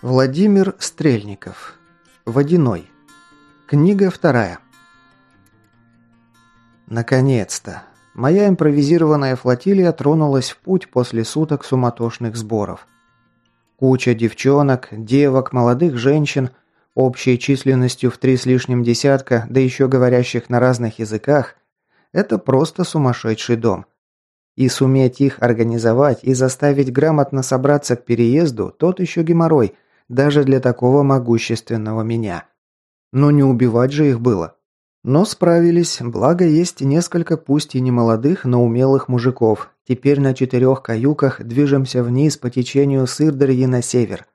Владимир Стрельников. Водяной. Книга вторая. Наконец-то. Моя импровизированная флотилия тронулась в путь после суток суматошных сборов. Куча девчонок, девок, молодых женщин, общей численностью в три с лишним десятка, да еще говорящих на разных языках – это просто сумасшедший дом. И суметь их организовать и заставить грамотно собраться к переезду – тот еще геморрой – даже для такого могущественного меня. Но не убивать же их было. Но справились, благо есть несколько пусть и не молодых, но умелых мужиков. Теперь на четырех каюках движемся вниз по течению Сырдарьи на север.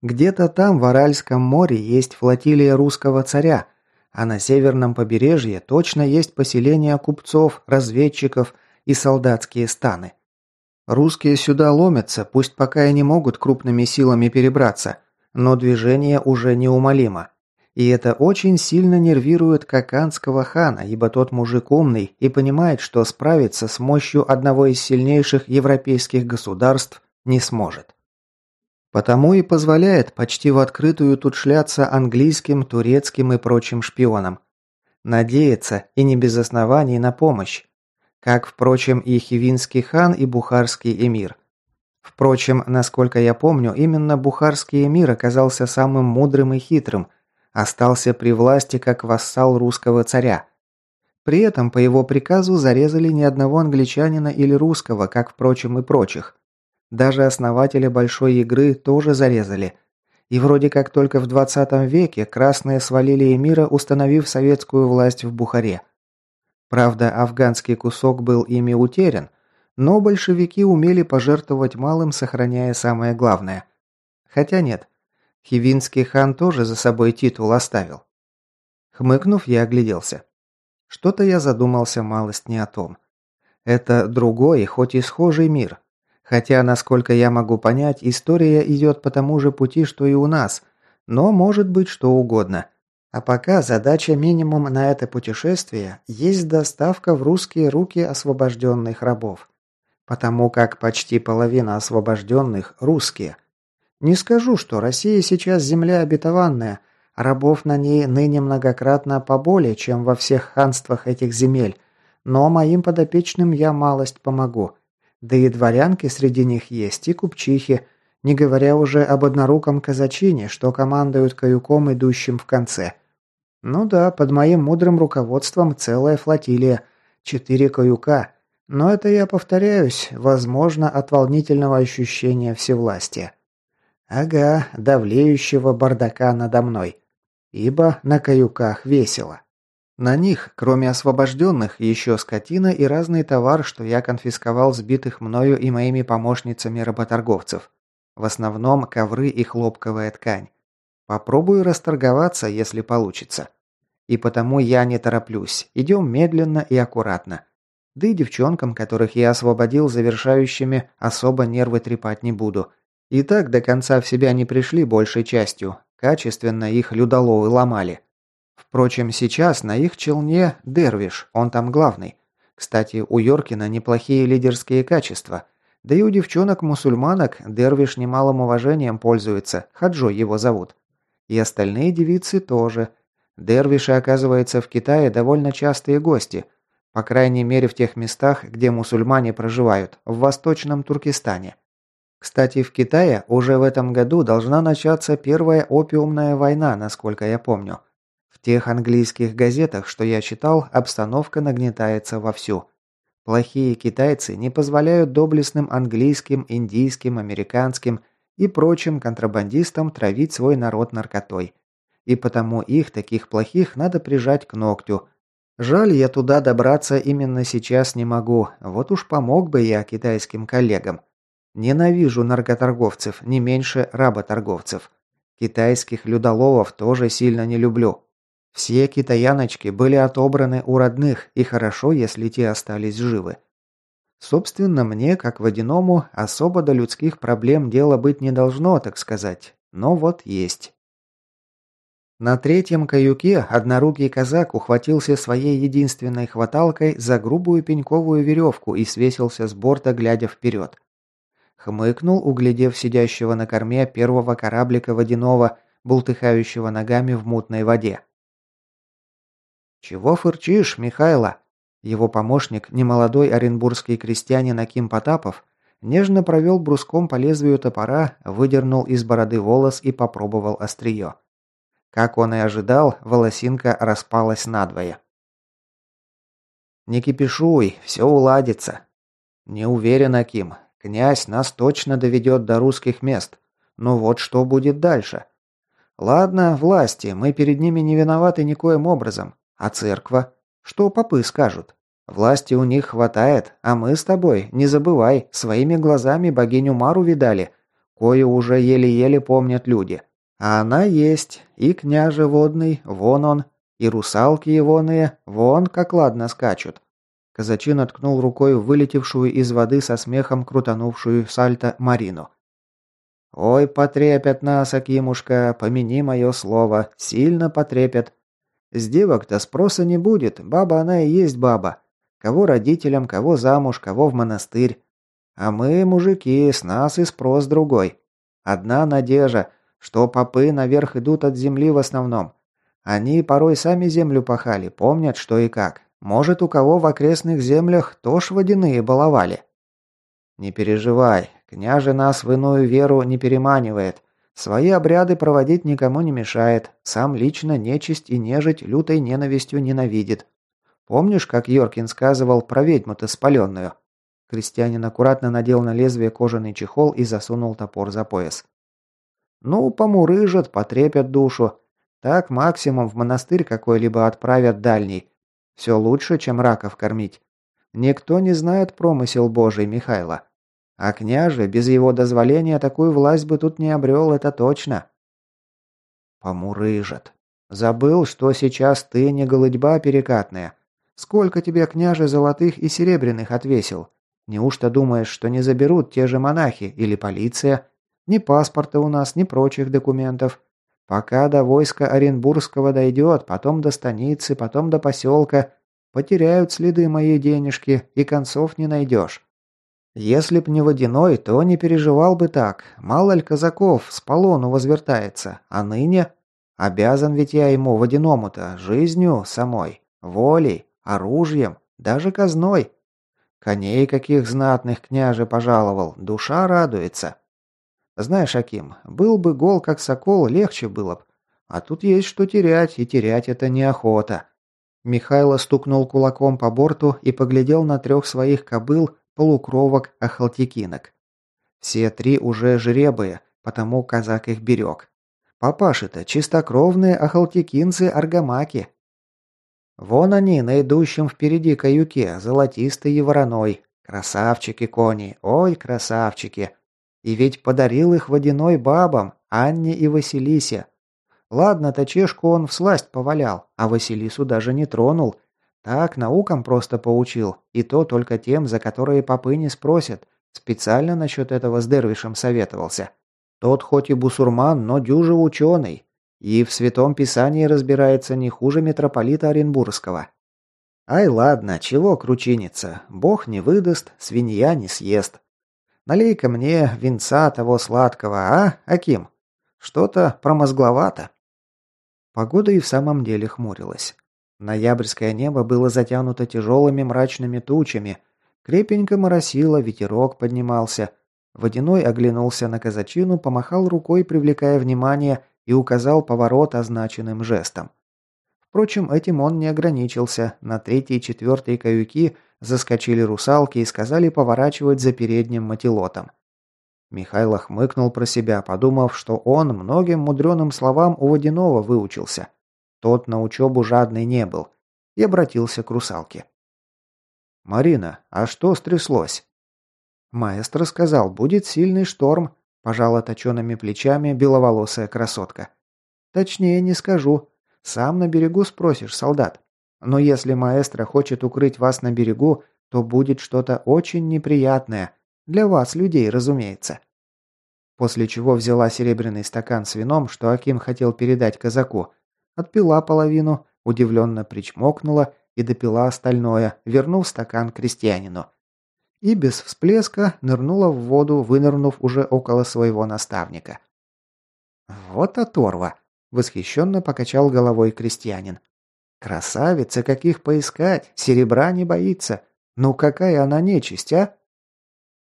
Где-то там, в Аральском море, есть флотилия русского царя, а на северном побережье точно есть поселения купцов, разведчиков и солдатские станы. Русские сюда ломятся, пусть пока и не могут крупными силами перебраться, но движение уже неумолимо. И это очень сильно нервирует Каканского хана, ибо тот мужик умный и понимает, что справиться с мощью одного из сильнейших европейских государств не сможет. Потому и позволяет почти в открытую тут шляться английским, турецким и прочим шпионам. Надеяться, и не без оснований, на помощь. Как, впрочем, и Хивинский хан и Бухарский эмир. Впрочем, насколько я помню, именно Бухарский эмир оказался самым мудрым и хитрым, остался при власти как вассал русского царя. При этом по его приказу зарезали ни одного англичанина или русского, как, впрочем, и прочих. Даже основателя Большой игры тоже зарезали. И вроде как только в 20 веке красные свалили эмира, установив советскую власть в Бухаре. Правда, афганский кусок был ими утерян, но большевики умели пожертвовать малым, сохраняя самое главное. Хотя нет, Хивинский хан тоже за собой титул оставил. Хмыкнув, я огляделся. Что-то я задумался малость не о том. Это другой, хоть и схожий мир. Хотя, насколько я могу понять, история идет по тому же пути, что и у нас, но может быть что угодно. А пока задача минимум на это путешествие есть доставка в русские руки освобожденных рабов. Потому как почти половина освобожденных – русские. Не скажу, что Россия сейчас земля обетованная, рабов на ней ныне многократно поболее, чем во всех ханствах этих земель, но моим подопечным я малость помогу. Да и дворянки среди них есть, и купчихи, не говоря уже об одноруком казачине, что командуют каюком, идущим в конце – ну да, под моим мудрым руководством целая флотилия. Четыре каюка. Но это я повторяюсь, возможно, от волнительного ощущения всевластия. Ага, давлеющего бардака надо мной. Ибо на каюках весело. На них, кроме освобожденных, еще скотина и разный товар, что я конфисковал сбитых мною и моими помощницами работорговцев. В основном ковры и хлопковая ткань. Попробую расторговаться, если получится. И потому я не тороплюсь. Идем медленно и аккуратно. Да и девчонкам, которых я освободил завершающими, особо нервы трепать не буду. И так до конца в себя не пришли большей частью. Качественно их людоловы ломали. Впрочем, сейчас на их челне Дервиш, он там главный. Кстати, у Йоркина неплохие лидерские качества. Да и у девчонок-мусульманок Дервиш немалым уважением пользуется, Хаджо его зовут. И остальные девицы тоже. Дервиши, оказывается, в Китае довольно частые гости. По крайней мере, в тех местах, где мусульмане проживают, в Восточном Туркестане. Кстати, в Китае уже в этом году должна начаться первая опиумная война, насколько я помню. В тех английских газетах, что я читал, обстановка нагнетается вовсю. Плохие китайцы не позволяют доблестным английским, индийским, американским и прочим контрабандистам травить свой народ наркотой. И потому их, таких плохих, надо прижать к ногтю. Жаль, я туда добраться именно сейчас не могу. Вот уж помог бы я китайским коллегам. Ненавижу наркоторговцев, не меньше работорговцев. Китайских людоловов тоже сильно не люблю. Все китаяночки были отобраны у родных, и хорошо, если те остались живы. Собственно, мне, как водяному, особо до людских проблем дело быть не должно, так сказать. Но вот есть. На третьем каюке однорукий казак ухватился своей единственной хваталкой за грубую пеньковую веревку и свесился с борта, глядя вперед. Хмыкнул, углядев сидящего на корме первого кораблика водяного, бултыхающего ногами в мутной воде. «Чего фырчишь, Михайло?» Его помощник, немолодой оренбургский крестьянин Аким Потапов, нежно провел бруском по лезвию топора, выдернул из бороды волос и попробовал острие. Как он и ожидал, волосинка распалась надвое. «Не кипишуй, все уладится». «Не уверен, Аким. Князь нас точно доведет до русских мест. Но вот что будет дальше?» «Ладно, власти, мы перед ними не виноваты никоим образом. А церква? Что попы скажут? Власти у них хватает, а мы с тобой, не забывай, своими глазами богиню Мару видали, кое уже еле-еле помнят люди. А она есть, и княже водный, вон он, и русалки егоные, вон как ладно скачут. Казачин откнул рукой вылетевшую из воды со смехом крутанувшую сальто Марину. «Ой, потрепят нас, Акимушка, помяни мое слово, сильно потрепят. С девок-то спроса не будет, баба она и есть баба. Кого родителям, кого замуж, кого в монастырь. А мы, мужики, с нас и спрос другой. Одна надежда, что попы наверх идут от земли в основном. Они порой сами землю пахали, помнят, что и как. Может, у кого в окрестных землях тоже водяные баловали. Не переживай, княже нас в иную веру не переманивает. Свои обряды проводить никому не мешает, сам лично нечисть и нежить лютой ненавистью ненавидит. Помнишь, как Йоркин сказывал про ведьму-то спаленную?» Крестьянин аккуратно надел на лезвие кожаный чехол и засунул топор за пояс. «Ну, помурыжат, потрепят душу. Так максимум в монастырь какой-либо отправят дальний. Все лучше, чем раков кормить. Никто не знает промысел Божий Михайла. А княже без его дозволения такую власть бы тут не обрел, это точно. Помурыжат. Забыл, что сейчас ты не голыдьба перекатная. Сколько тебе княже золотых и серебряных отвесил? Неужто думаешь, что не заберут те же монахи или полиция? Ни паспорта у нас, ни прочих документов. Пока до войска Оренбургского дойдет, потом до станицы, потом до поселка, потеряют следы моей денежки и концов не найдешь. Если б не водяной, то не переживал бы так. Мало ли казаков с полону возвертается. А ныне... Обязан ведь я ему водяному-то жизнью самой, волей, оружием, даже казной. Коней каких знатных княже пожаловал, душа радуется. Знаешь, Аким, был бы гол как сокол, легче было б. А тут есть что терять, и терять это неохота. Михайло стукнул кулаком по борту и поглядел на трех своих кобыл, полукровок, охалтекинок. Все три уже жребые, потому казак их берег. Папаши-то чистокровные охалтекинцы-аргамаки. Вон они, на идущем впереди каюке, золотистый и вороной. Красавчики кони, ой, красавчики. И ведь подарил их водяной бабам, Анне и Василисе. Ладно, точешку он всласть повалял, а Василису даже не тронул, так, наукам просто поучил, и то только тем, за которые попы не спросят. Специально насчет этого с Дервишем советовался. Тот хоть и бусурман, но дюже ученый. И в Святом Писании разбирается не хуже митрополита Оренбургского. Ай, ладно, чего кручиниться. Бог не выдаст, свинья не съест. Налей-ка мне винца того сладкого, а, Аким? Что-то промозгловато. Погода и в самом деле хмурилась. Ноябрьское небо было затянуто тяжелыми мрачными тучами. Крепенько моросило, ветерок поднимался. Водяной оглянулся на казачину, помахал рукой, привлекая внимание, и указал поворот означенным жестом. Впрочем, этим он не ограничился. На третьей и четвертой каюки заскочили русалки и сказали поворачивать за передним мотилотом. Михайло хмыкнул про себя, подумав, что он многим мудреным словам у водяного выучился – тот на учебу жадный не был. И обратился к русалке. «Марина, а что стряслось?» Маэстро сказал, будет сильный шторм, пожала точеными плечами беловолосая красотка. Точнее не скажу. Сам на берегу спросишь, солдат. Но если маэстро хочет укрыть вас на берегу, то будет что-то очень неприятное. Для вас, людей, разумеется. После чего взяла серебряный стакан с вином, что Аким хотел передать казаку, Отпила половину, удивленно причмокнула и допила остальное, вернув стакан крестьянину. и без всплеска нырнула в воду, вынырнув уже около своего наставника. «Вот оторва!» – восхищенно покачал головой крестьянин. «Красавица, каких поискать! Серебра не боится! Ну какая она нечисть, а?»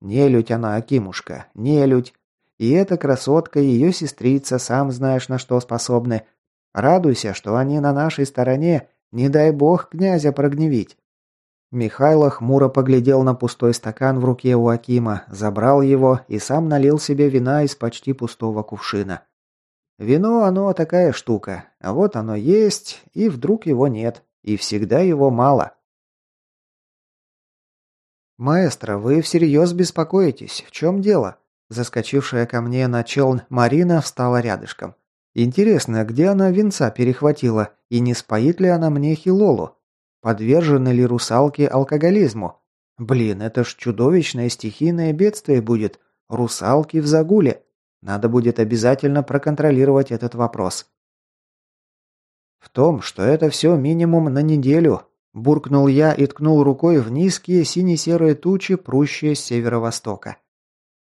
«Нелюдь она, Акимушка, нелюдь! И эта красотка, ее сестрица, сам знаешь, на что способны. Радуйся, что они на нашей стороне, не дай бог князя прогневить. Михайло хмуро поглядел на пустой стакан в руке у Акима, забрал его и сам налил себе вина из почти пустого кувшина. Вино, оно такая штука. А вот оно есть, и вдруг его нет. И всегда его мало. «Маэстро, вы всерьез беспокоитесь? В чем дело?» Заскочившая ко мне на челн Марина встала рядышком. «Интересно, где она венца перехватила, и не споит ли она мне хилолу?» Подвержены ли русалки алкоголизму? Блин, это ж чудовищное стихийное бедствие будет. Русалки в загуле. Надо будет обязательно проконтролировать этот вопрос. В том, что это все минимум на неделю, буркнул я и ткнул рукой в низкие сине-серые тучи, прущие с северо-востока.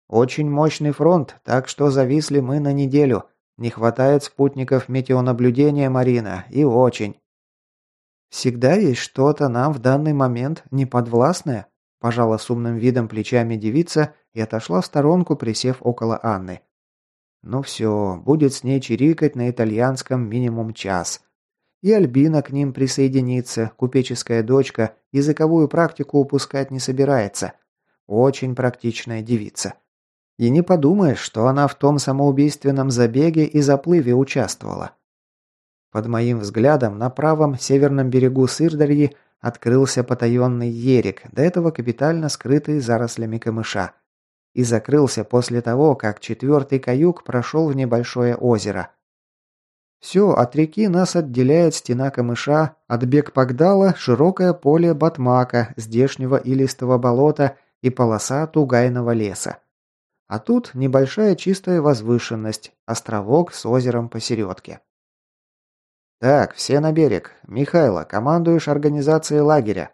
Очень мощный фронт, так что зависли мы на неделю. Не хватает спутников метеонаблюдения, Марина, и очень. «Всегда есть что-то нам в данный момент неподвластное», пожала с умным видом плечами девица и отошла в сторонку, присев около Анны. «Ну все, будет с ней чирикать на итальянском минимум час». И Альбина к ним присоединится, купеческая дочка, языковую практику упускать не собирается. Очень практичная девица. И не подумаешь, что она в том самоубийственном забеге и заплыве участвовала. Под моим взглядом на правом северном берегу Сырдарьи открылся потаенный ерик, до этого капитально скрытый зарослями камыша. И закрылся после того, как четвертый каюк прошел в небольшое озеро. Все, от реки нас отделяет стена камыша, от бег Пагдала широкое поле Батмака, здешнего илистого болота и полоса тугайного леса. А тут небольшая чистая возвышенность, островок с озером посередке. «Так, все на берег. Михайло, командуешь организацией лагеря.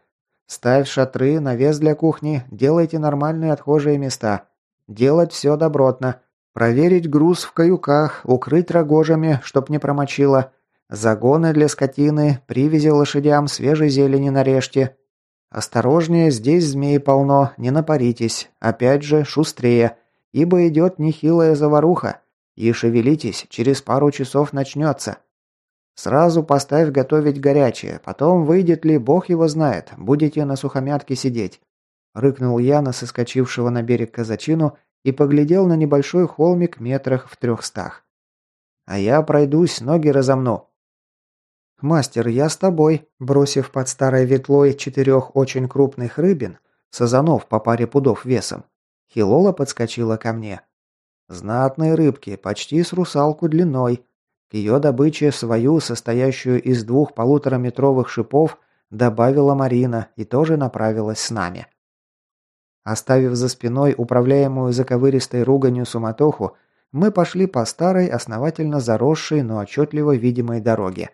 Ставь шатры, навес для кухни, делайте нормальные отхожие места. Делать все добротно. Проверить груз в каюках, укрыть рогожами, чтоб не промочило. Загоны для скотины, привязи лошадям, свежей зелени нарежьте. Осторожнее, здесь змей полно, не напаритесь. Опять же, шустрее, ибо идет нехилая заваруха. И шевелитесь, через пару часов начнется. Сразу поставь готовить горячее, потом выйдет ли, бог его знает, будете на сухомятке сидеть. Рыкнул я на соскочившего на берег казачину и поглядел на небольшой холмик метрах в трехстах. А я пройдусь, ноги разомну. «Мастер, я с тобой», бросив под старой ветлой четырех очень крупных рыбин, сазанов по паре пудов весом, Хилола подскочила ко мне. Знатные рыбки, почти с русалку длиной, к ее добыче свою, состоящую из двух полутораметровых шипов, добавила Марина и тоже направилась с нами. Оставив за спиной управляемую заковыристой руганью суматоху, мы пошли по старой, основательно заросшей, но отчетливо видимой дороге.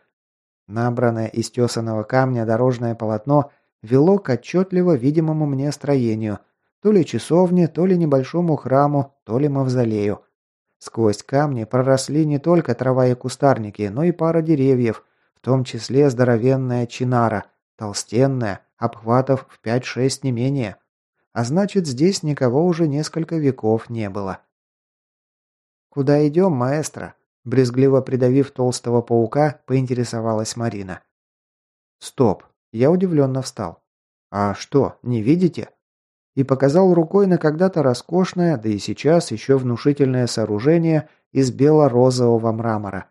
Набранное из тесаного камня дорожное полотно вело к отчетливо видимому мне строению, то ли часовне, то ли небольшому храму, то ли мавзолею – Сквозь камни проросли не только трава и кустарники, но и пара деревьев, в том числе здоровенная чинара, толстенная, обхватов в 5-6 не менее. А значит, здесь никого уже несколько веков не было. «Куда идем, маэстро?» Брезгливо придавив толстого паука, поинтересовалась Марина. «Стоп!» Я удивленно встал. «А что, не видите?» И показал рукой на когда-то роскошное, да и сейчас еще внушительное сооружение из бело-розового мрамора.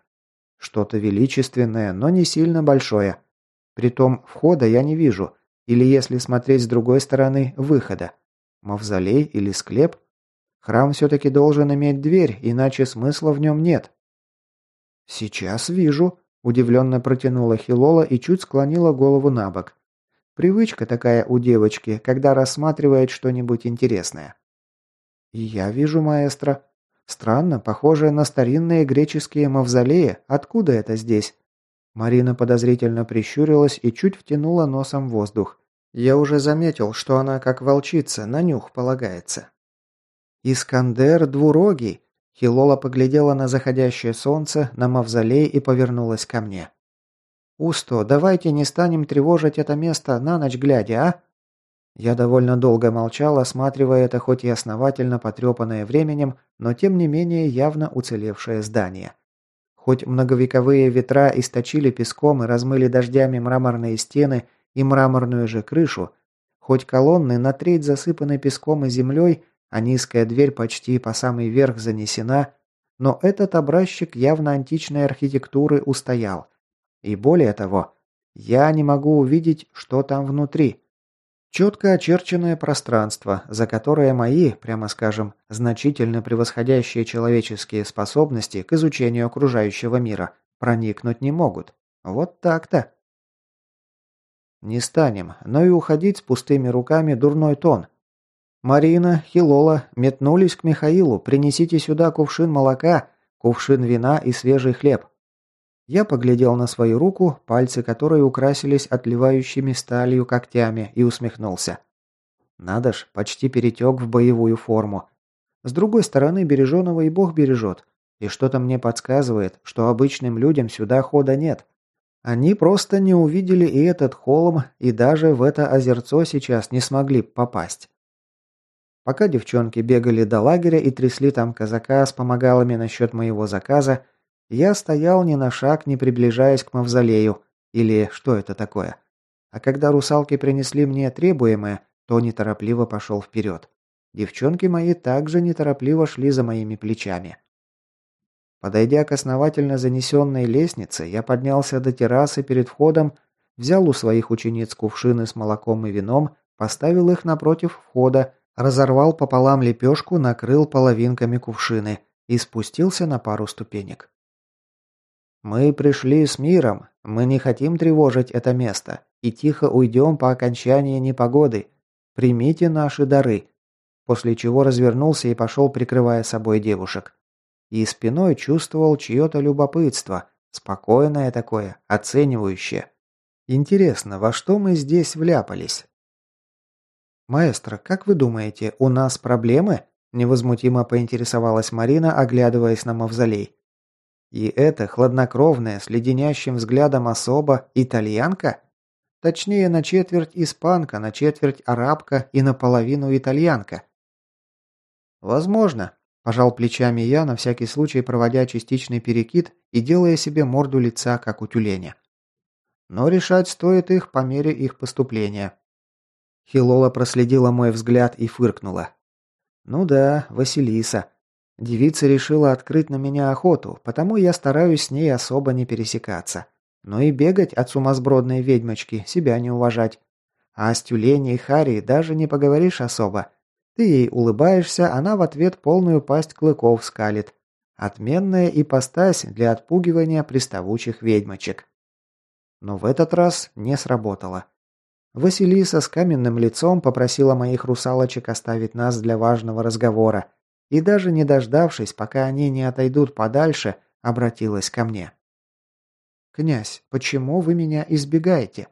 Что-то величественное, но не сильно большое. Притом входа я не вижу, или если смотреть с другой стороны, выхода. Мавзолей или склеп? Храм все-таки должен иметь дверь, иначе смысла в нем нет. «Сейчас вижу», – удивленно протянула Хилола и чуть склонила голову на бок. Привычка такая у девочки, когда рассматривает что-нибудь интересное. я вижу маэстро. Странно, похоже на старинные греческие мавзолеи. Откуда это здесь? Марина подозрительно прищурилась и чуть втянула носом воздух. Я уже заметил, что она как волчица, на нюх полагается. «Искандер двурогий!» Хилола поглядела на заходящее солнце, на мавзолей и повернулась ко мне. «Усто, давайте не станем тревожить это место на ночь глядя, а?» Я довольно долго молчал, осматривая это хоть и основательно потрепанное временем, но тем не менее явно уцелевшее здание. Хоть многовековые ветра источили песком и размыли дождями мраморные стены и мраморную же крышу, хоть колонны на треть засыпаны песком и землей, а низкая дверь почти по самый верх занесена, но этот образчик явно античной архитектуры устоял. И более того, я не могу увидеть, что там внутри. Четко очерченное пространство, за которое мои, прямо скажем, значительно превосходящие человеческие способности к изучению окружающего мира проникнуть не могут. Вот так-то. Не станем, но и уходить с пустыми руками дурной тон. Марина, Хилола метнулись к Михаилу, принесите сюда кувшин молока, кувшин вина и свежий хлеб. Я поглядел на свою руку, пальцы которой украсились отливающими сталью когтями, и усмехнулся. Надо ж, почти перетек в боевую форму. С другой стороны, береженого и Бог бережет. И что-то мне подсказывает, что обычным людям сюда хода нет. Они просто не увидели и этот холм, и даже в это озерцо сейчас не смогли попасть. Пока девчонки бегали до лагеря и трясли там казака с помогалами насчет моего заказа, я стоял ни на шаг, не приближаясь к мавзолею. Или что это такое? А когда русалки принесли мне требуемое, то неторопливо пошел вперед. Девчонки мои также неторопливо шли за моими плечами. Подойдя к основательно занесенной лестнице, я поднялся до террасы перед входом, взял у своих учениц кувшины с молоком и вином, поставил их напротив входа, разорвал пополам лепешку, накрыл половинками кувшины и спустился на пару ступенек. Мы пришли с миром, мы не хотим тревожить это место и тихо уйдем по окончании непогоды. Примите наши дары». После чего развернулся и пошел, прикрывая собой девушек. И спиной чувствовал чье-то любопытство, спокойное такое, оценивающее. Интересно, во что мы здесь вляпались? «Маэстро, как вы думаете, у нас проблемы?» Невозмутимо поинтересовалась Марина, оглядываясь на мавзолей. И это хладнокровная, с леденящим взглядом особа, итальянка? Точнее, на четверть испанка, на четверть арабка и наполовину итальянка. Возможно, пожал плечами я, на всякий случай проводя частичный перекид и делая себе морду лица, как у тюленя. Но решать стоит их по мере их поступления. Хилола проследила мой взгляд и фыркнула. «Ну да, Василиса. Девица решила открыть на меня охоту, потому я стараюсь с ней особо не пересекаться. Но и бегать от сумасбродной ведьмочки, себя не уважать. А с тюленей Хари даже не поговоришь особо. Ты ей улыбаешься, она в ответ полную пасть клыков скалит. Отменная ипостась для отпугивания приставучих ведьмочек. Но в этот раз не сработало. Василиса с каменным лицом попросила моих русалочек оставить нас для важного разговора, и даже не дождавшись, пока они не отойдут подальше, обратилась ко мне. «Князь, почему вы меня избегаете?»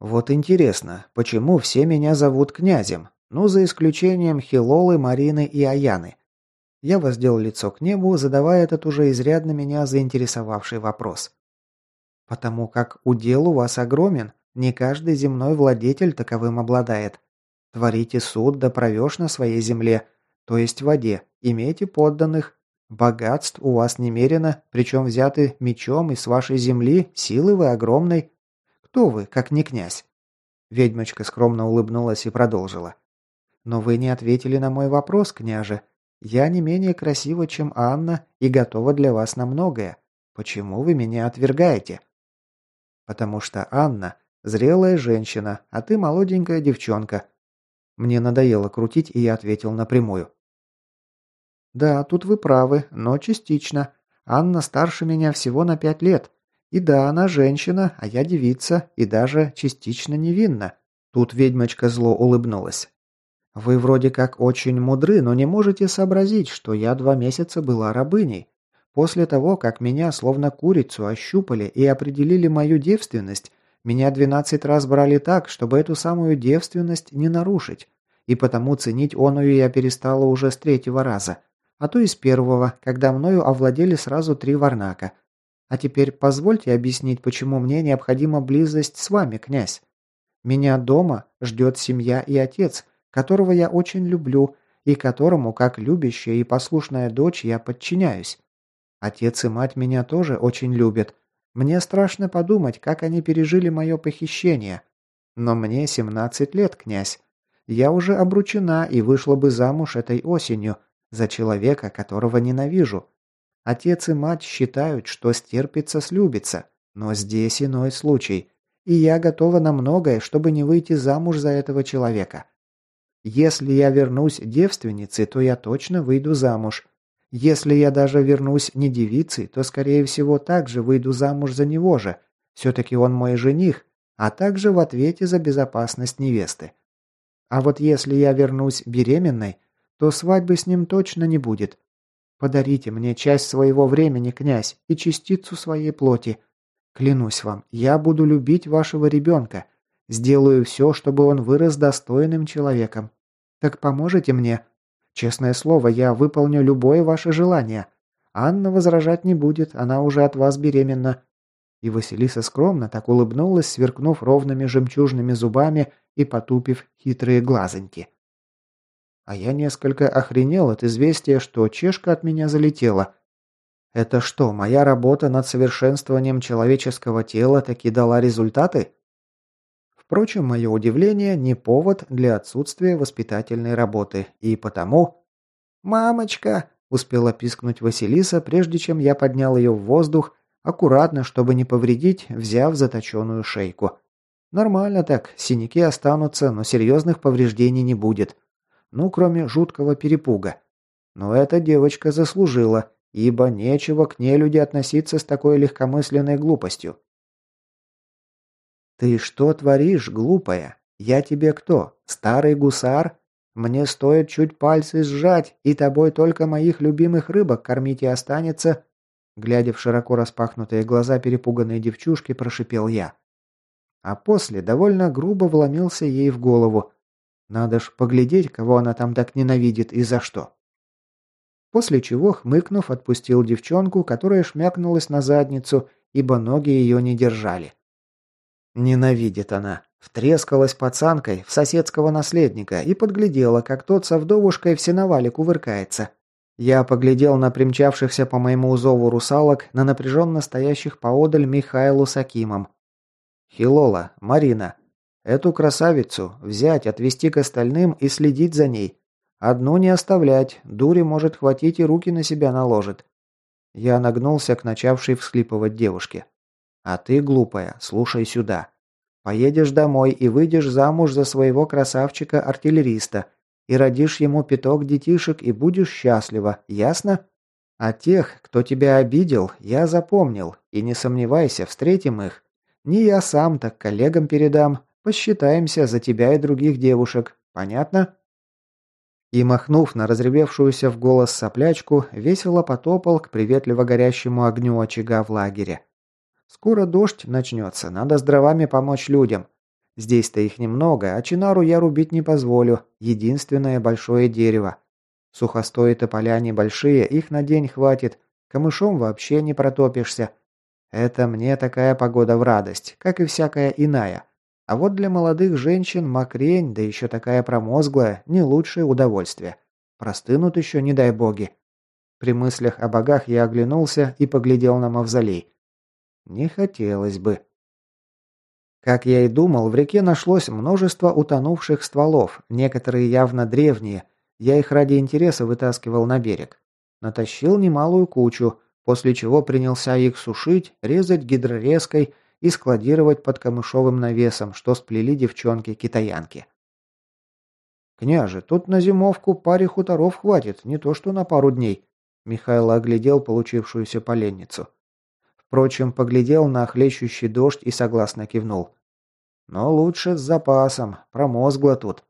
«Вот интересно, почему все меня зовут князем? Ну, за исключением Хилолы, Марины и Аяны». Я воздел лицо к небу, задавая этот уже изрядно меня заинтересовавший вопрос. «Потому как удел у вас огромен, не каждый земной владетель таковым обладает. Творите суд да провешь на своей земле, то есть в воде. Имейте подданных. Богатств у вас немерено, причем взяты мечом и с вашей земли, силы вы огромной. Кто вы, как не князь?» Ведьмочка скромно улыбнулась и продолжила. «Но вы не ответили на мой вопрос, княже. Я не менее красива, чем Анна, и готова для вас на многое. Почему вы меня отвергаете?» «Потому что Анна – зрелая женщина, а ты молоденькая девчонка». Мне надоело крутить, и я ответил напрямую. «Да, тут вы правы, но частично. Анна старше меня всего на пять лет. И да, она женщина, а я девица, и даже частично невинна». Тут ведьмочка зло улыбнулась. «Вы вроде как очень мудры, но не можете сообразить, что я два месяца была рабыней. После того, как меня словно курицу ощупали и определили мою девственность, Меня двенадцать раз брали так, чтобы эту самую девственность не нарушить, и потому ценить оную я перестала уже с третьего раза, а то и с первого, когда мною овладели сразу три варнака. А теперь позвольте объяснить, почему мне необходима близость с вами, князь. Меня дома ждет семья и отец, которого я очень люблю и которому, как любящая и послушная дочь, я подчиняюсь. Отец и мать меня тоже очень любят. Мне страшно подумать, как они пережили мое похищение. Но мне 17 лет, князь. Я уже обручена и вышла бы замуж этой осенью за человека, которого ненавижу. Отец и мать считают, что стерпится, слюбится. Но здесь иной случай. И я готова на многое, чтобы не выйти замуж за этого человека. Если я вернусь девственницей, то я точно выйду замуж. Если я даже вернусь не девицей, то, скорее всего, также выйду замуж за него же. Все-таки он мой жених, а также в ответе за безопасность невесты. А вот если я вернусь беременной, то свадьбы с ним точно не будет. Подарите мне часть своего времени, князь, и частицу своей плоти. Клянусь вам, я буду любить вашего ребенка. Сделаю все, чтобы он вырос достойным человеком. Так поможете мне? Честное слово, я выполню любое ваше желание. Анна возражать не будет, она уже от вас беременна». И Василиса скромно так улыбнулась, сверкнув ровными жемчужными зубами и потупив хитрые глазоньки. А я несколько охренел от известия, что чешка от меня залетела. Это что, моя работа над совершенствованием человеческого тела таки дала результаты? Впрочем, мое удивление не повод для отсутствия воспитательной работы, и потому... «Мамочка!» – успела пискнуть Василиса, прежде чем я поднял ее в воздух, аккуратно, чтобы не повредить, взяв заточенную шейку. Нормально так, синяки останутся, но серьезных повреждений не будет. Ну, кроме жуткого перепуга. Но эта девочка заслужила, ибо нечего к ней люди относиться с такой легкомысленной глупостью. «Ты что творишь, глупая? Я тебе кто? Старый гусар? Мне стоит чуть пальцы сжать, и тобой только моих любимых рыбок кормить и останется...» Глядя в широко распахнутые глаза перепуганной девчушки, прошипел я. А после довольно грубо вломился ей в голову. Надо ж поглядеть, кого она там так ненавидит и за что. После чего, хмыкнув, отпустил девчонку, которая шмякнулась на задницу, ибо ноги ее не держали. Ненавидит она. Втрескалась пацанкой в соседского наследника и подглядела, как тот со вдовушкой в сеновале кувыркается. Я поглядел на примчавшихся по моему зову русалок, на напряженно стоящих поодаль Михайлу с Акимом. «Хилола, Марина, эту красавицу взять, отвести к остальным и следить за ней. Одну не оставлять, дури может хватить и руки на себя наложит». Я нагнулся к начавшей всхлипывать девушке. А ты, глупая, слушай сюда. Поедешь домой и выйдешь замуж за своего красавчика-артиллериста, и родишь ему пяток детишек и будешь счастлива, ясно? А тех, кто тебя обидел, я запомнил, и не сомневайся, встретим их. Не я сам, так коллегам передам. Посчитаемся за тебя и других девушек. Понятно?» И, махнув на разревевшуюся в голос соплячку, весело потопал к приветливо горящему огню очага в лагере. Скоро дождь начнется, надо с дровами помочь людям. Здесь-то их немного, а чинару я рубить не позволю. Единственное большое дерево. Сухостои тополя небольшие, их на день хватит. Камышом вообще не протопишься. Это мне такая погода в радость, как и всякая иная. А вот для молодых женщин макрень, да еще такая промозглая, не лучшее удовольствие. Простынут еще, не дай боги. При мыслях о богах я оглянулся и поглядел на мавзолей. Не хотелось бы. Как я и думал, в реке нашлось множество утонувших стволов, некоторые явно древние. Я их ради интереса вытаскивал на берег. Натащил немалую кучу, после чего принялся их сушить, резать гидрорезкой и складировать под камышовым навесом, что сплели девчонки-китаянки. «Княже, тут на зимовку паре хуторов хватит, не то что на пару дней», Михайло оглядел получившуюся поленницу. Впрочем, поглядел на хлещущий дождь и согласно кивнул. Но лучше с запасом, промозгло тут.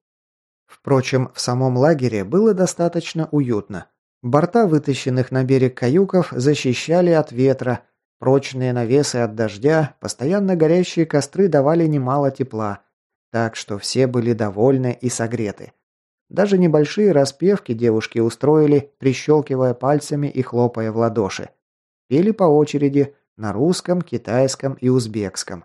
Впрочем, в самом лагере было достаточно уютно. Борта вытащенных на берег каюков защищали от ветра, Прочные навесы от дождя, постоянно горящие костры давали немало тепла, так что все были довольны и согреты. Даже небольшие распевки девушки устроили, прищелкивая пальцами и хлопая в ладоши. Пели по очереди на русском, китайском и узбекском.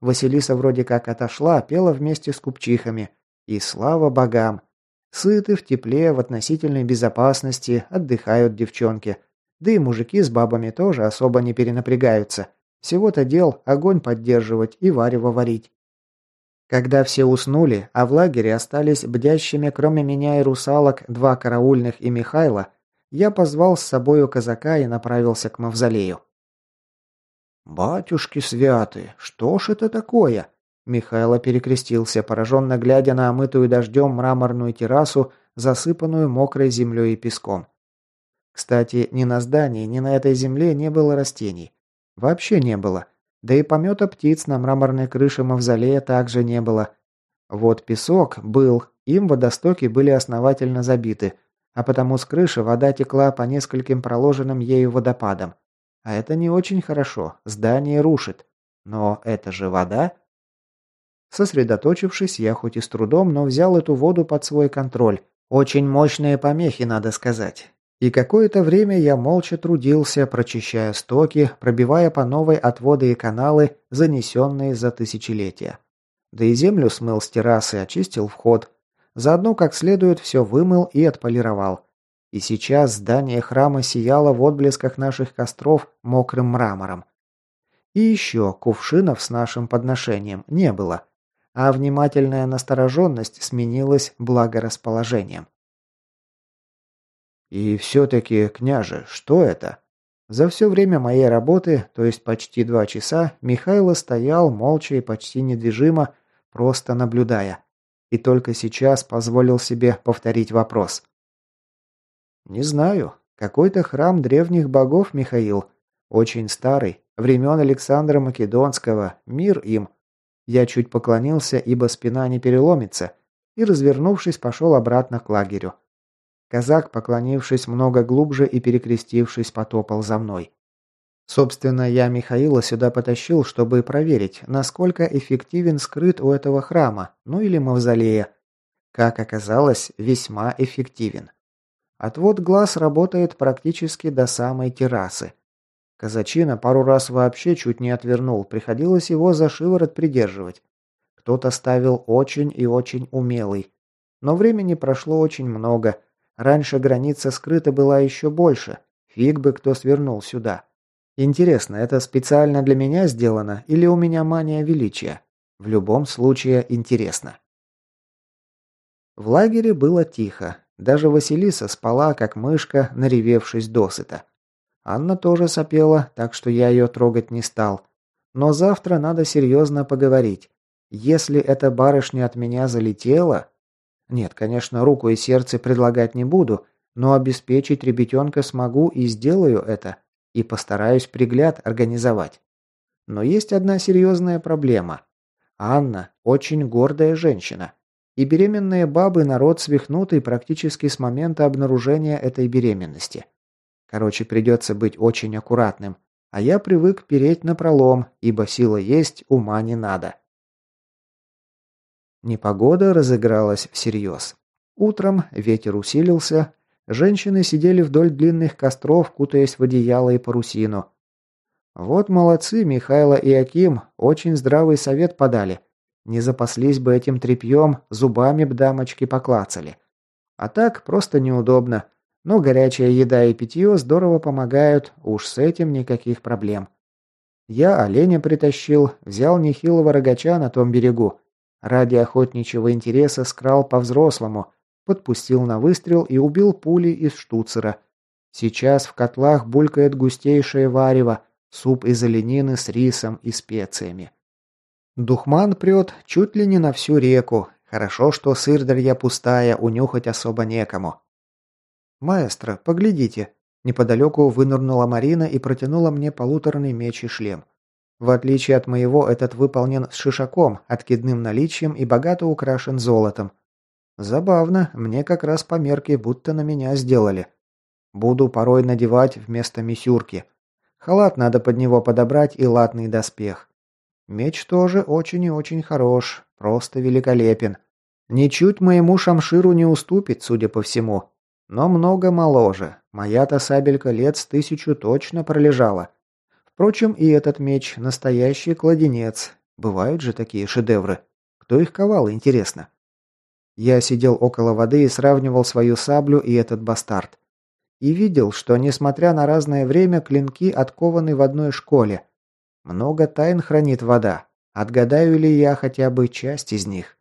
Василиса вроде как отошла, пела вместе с купчихами. И слава богам! Сыты в тепле, в относительной безопасности, отдыхают девчонки. Да и мужики с бабами тоже особо не перенапрягаются. Всего-то дел огонь поддерживать и варево варить. Когда все уснули, а в лагере остались бдящими, кроме меня и русалок, два караульных и Михайла, я позвал с собою казака и направился к мавзолею. «Батюшки святы, что ж это такое?» Михайло перекрестился, пораженно глядя на омытую дождем мраморную террасу, засыпанную мокрой землей и песком. Кстати, ни на здании, ни на этой земле не было растений. Вообще не было. Да и помета птиц на мраморной крыше мавзолея также не было. Вот песок был, им водостоки были основательно забиты, а потому с крыши вода текла по нескольким проложенным ею водопадам. А это не очень хорошо, здание рушит. Но это же вода. Сосредоточившись, я хоть и с трудом, но взял эту воду под свой контроль. Очень мощные помехи, надо сказать. И какое-то время я молча трудился, прочищая стоки, пробивая по новой отводы и каналы, занесенные за тысячелетия. Да и землю смыл с террасы, очистил вход. Заодно как следует все вымыл и отполировал. И сейчас здание храма сияло в отблесках наших костров мокрым мрамором. И еще кувшинов с нашим подношением не было, а внимательная настороженность сменилась благорасположением. «И все-таки, княже, что это?» За все время моей работы, то есть почти два часа, Михайло стоял молча и почти недвижимо, просто наблюдая. И только сейчас позволил себе повторить вопрос. «Не знаю. Какой-то храм древних богов, Михаил. Очень старый. Времен Александра Македонского. Мир им». Я чуть поклонился, ибо спина не переломится, и, развернувшись, пошел обратно к лагерю. Казак, поклонившись много глубже и перекрестившись, потопал за мной. Собственно, я Михаила сюда потащил, чтобы проверить, насколько эффективен скрыт у этого храма, ну или мавзолея. Как оказалось, весьма эффективен. Отвод глаз работает практически до самой террасы. Казачина пару раз вообще чуть не отвернул, приходилось его за шиворот придерживать. Кто-то ставил очень и очень умелый. Но времени прошло очень много. Раньше граница скрыта была еще больше. Фиг бы кто свернул сюда. Интересно, это специально для меня сделано или у меня мания величия? В любом случае интересно. В лагере было тихо. Даже Василиса спала, как мышка, наревевшись досыта. Анна тоже сопела, так что я ее трогать не стал. Но завтра надо серьезно поговорить. Если эта барышня от меня залетела... Нет, конечно, руку и сердце предлагать не буду, но обеспечить ребятенка смогу и сделаю это. И постараюсь пригляд организовать. Но есть одна серьезная проблема. Анна очень гордая женщина. И беременные бабы народ свихнутый практически с момента обнаружения этой беременности. Короче, придется быть очень аккуратным. А я привык переть на пролом, ибо сила есть, ума не надо. Непогода разыгралась всерьез. Утром ветер усилился, женщины сидели вдоль длинных костров, кутаясь в одеяло и парусину. Вот молодцы Михайло и Аким, очень здравый совет подали. Не запаслись бы этим тряпьем, зубами б дамочки поклацали. А так просто неудобно. Но горячая еда и питье здорово помогают, уж с этим никаких проблем. Я оленя притащил, взял нехилого рогача на том берегу. Ради охотничьего интереса скрал по-взрослому, подпустил на выстрел и убил пули из штуцера. Сейчас в котлах булькает густейшее варево, суп из оленины с рисом и специями. Духман прет чуть ли не на всю реку. Хорошо, что сырдарья пустая, унюхать особо некому. «Маэстро, поглядите!» Неподалеку вынырнула Марина и протянула мне полуторный меч и шлем. В отличие от моего, этот выполнен с шишаком, откидным наличием и богато украшен золотом. Забавно, мне как раз по мерке будто на меня сделали. Буду порой надевать вместо мисюрки. Халат надо под него подобрать и латный доспех. Меч тоже очень и очень хорош, просто великолепен. Ничуть моему шамширу не уступит, судя по всему. Но много моложе. Моя-то сабелька лет с тысячу точно пролежала. Впрочем, и этот меч – настоящий кладенец. Бывают же такие шедевры. Кто их ковал, интересно? Я сидел около воды и сравнивал свою саблю и этот бастард. И видел, что, несмотря на разное время, клинки откованы в одной школе. Много тайн хранит вода. Отгадаю ли я хотя бы часть из них?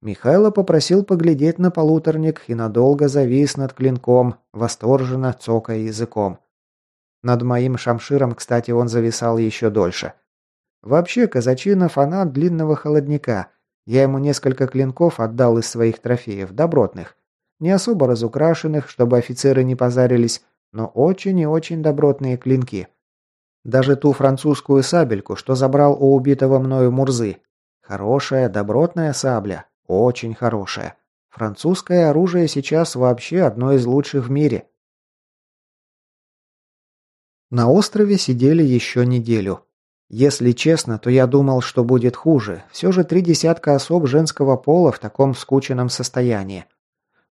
Михайло попросил поглядеть на полуторник и надолго завис над клинком, восторженно цокая языком. Над моим шамширом, кстати, он зависал еще дольше. Вообще, казачина фанат длинного холодника. Я ему несколько клинков отдал из своих трофеев, добротных. Не особо разукрашенных, чтобы офицеры не позарились, но очень и очень добротные клинки. Даже ту французскую сабельку, что забрал у убитого мною Мурзы. Хорошая, добротная сабля. Очень хорошая. Французское оружие сейчас вообще одно из лучших в мире. На острове сидели еще неделю. Если честно, то я думал, что будет хуже. Все же три десятка особ женского пола в таком скученном состоянии.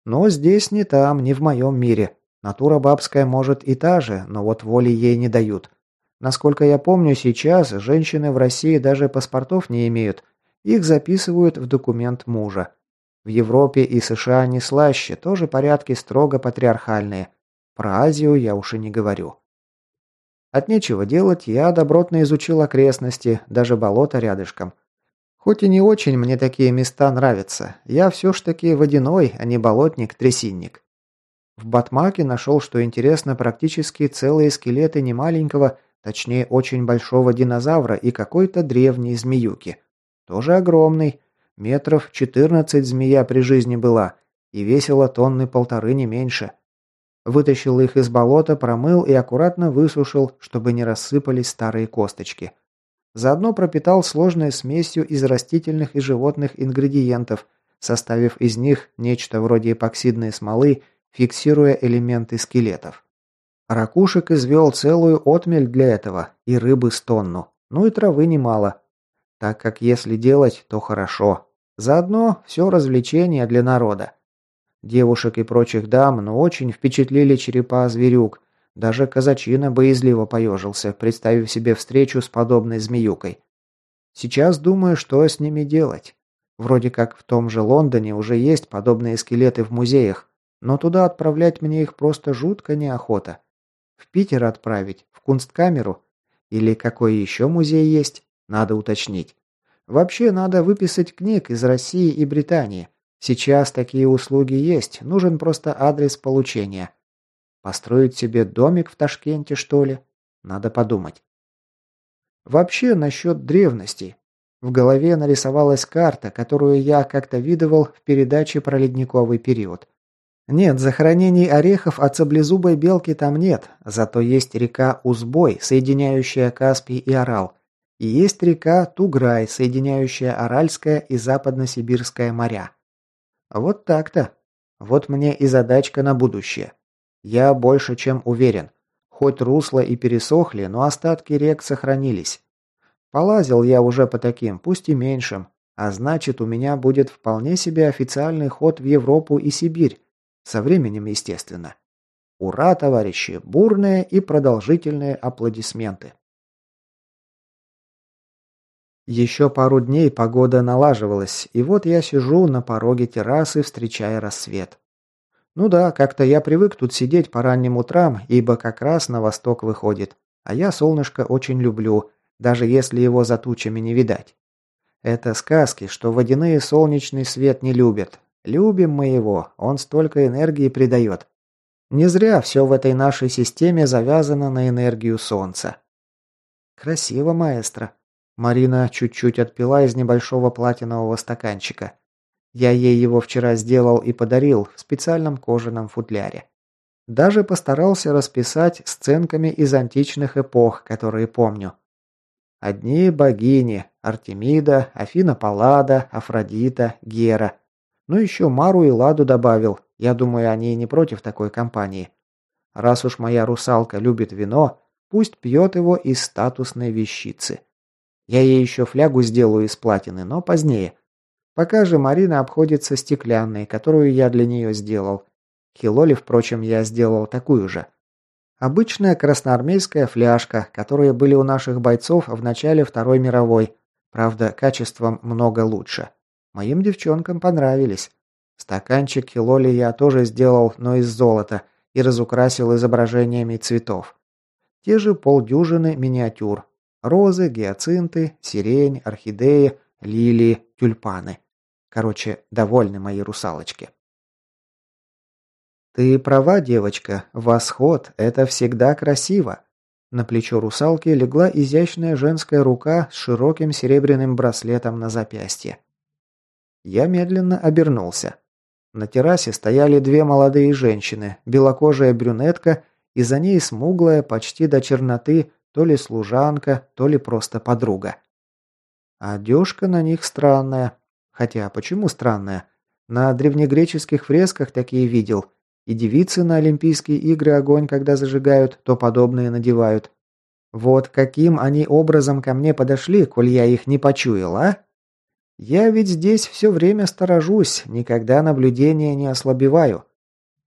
Но здесь не там, не в моем мире. Натура бабская может и та же, но вот воли ей не дают. Насколько я помню, сейчас женщины в России даже паспортов не имеют. Их записывают в документ мужа. В Европе и США не слаще, тоже порядки строго патриархальные. Про Азию я уж и не говорю. От нечего делать, я добротно изучил окрестности, даже болото рядышком. Хоть и не очень мне такие места нравятся, я все ж таки водяной, а не болотник-трясинник. В Батмаке нашел, что интересно, практически целые скелеты немаленького, точнее очень большого динозавра и какой-то древней змеюки. Тоже огромный, метров 14 змея при жизни была, и весила тонны полторы не меньше. Вытащил их из болота, промыл и аккуратно высушил, чтобы не рассыпались старые косточки. Заодно пропитал сложной смесью из растительных и животных ингредиентов, составив из них нечто вроде эпоксидной смолы, фиксируя элементы скелетов. Ракушек извел целую отмель для этого, и рыбы с тонну, ну и травы немало. Так как если делать, то хорошо. Заодно все развлечение для народа. Девушек и прочих дам, но очень впечатлили черепа зверюк. Даже казачина боязливо поежился, представив себе встречу с подобной змеюкой. Сейчас думаю, что с ними делать. Вроде как в том же Лондоне уже есть подобные скелеты в музеях, но туда отправлять мне их просто жутко неохота. В Питер отправить, в Кунсткамеру? Или какой еще музей есть? Надо уточнить. Вообще надо выписать книг из России и Британии. Сейчас такие услуги есть, нужен просто адрес получения. Построить себе домик в Ташкенте, что ли? Надо подумать. Вообще, насчет древности. В голове нарисовалась карта, которую я как-то видывал в передаче про ледниковый период. Нет, захоронений орехов от саблезубой белки там нет, зато есть река Узбой, соединяющая Каспий и Орал. И есть река Туграй, соединяющая Аральское и Западно-Сибирское моря. Вот так-то. Вот мне и задачка на будущее. Я больше чем уверен. Хоть русла и пересохли, но остатки рек сохранились. Полазил я уже по таким, пусть и меньшим, а значит, у меня будет вполне себе официальный ход в Европу и Сибирь. Со временем, естественно. Ура, товарищи! Бурные и продолжительные аплодисменты. Еще пару дней погода налаживалась, и вот я сижу на пороге террасы, встречая рассвет. Ну да, как-то я привык тут сидеть по ранним утрам, ибо как раз на восток выходит. А я солнышко очень люблю, даже если его за тучами не видать. Это сказки, что водяные солнечный свет не любят. Любим мы его, он столько энергии придает. Не зря все в этой нашей системе завязано на энергию солнца. Красиво, маэстро. Марина чуть-чуть отпила из небольшого платинового стаканчика. Я ей его вчера сделал и подарил в специальном кожаном футляре. Даже постарался расписать сценками из античных эпох, которые помню. Одни богини – Артемида, Афина Паллада, Афродита, Гера. Ну еще Мару и Ладу добавил, я думаю, они не против такой компании. Раз уж моя русалка любит вино, пусть пьет его из статусной вещицы. Я ей еще флягу сделаю из платины, но позднее. Пока же Марина обходится стеклянной, которую я для нее сделал. Хилоли, впрочем, я сделал такую же. Обычная красноармейская фляжка, которые были у наших бойцов в начале Второй мировой. Правда, качеством много лучше. Моим девчонкам понравились. Стаканчик Хилоли я тоже сделал, но из золота, и разукрасил изображениями цветов. Те же полдюжины миниатюр. Розы, гиацинты, сирень, орхидеи, лилии, тюльпаны. Короче, довольны мои русалочки. «Ты права, девочка. Восход – это всегда красиво». На плечо русалки легла изящная женская рука с широким серебряным браслетом на запястье. Я медленно обернулся. На террасе стояли две молодые женщины, белокожая брюнетка и за ней смуглая, почти до черноты, то ли служанка, то ли просто подруга. Одежка на них странная. Хотя, почему странная? На древнегреческих фресках такие видел – и девицы на Олимпийские игры огонь, когда зажигают, то подобные надевают. Вот каким они образом ко мне подошли, коль я их не почуял, а? Я ведь здесь все время сторожусь, никогда наблюдения не ослабеваю.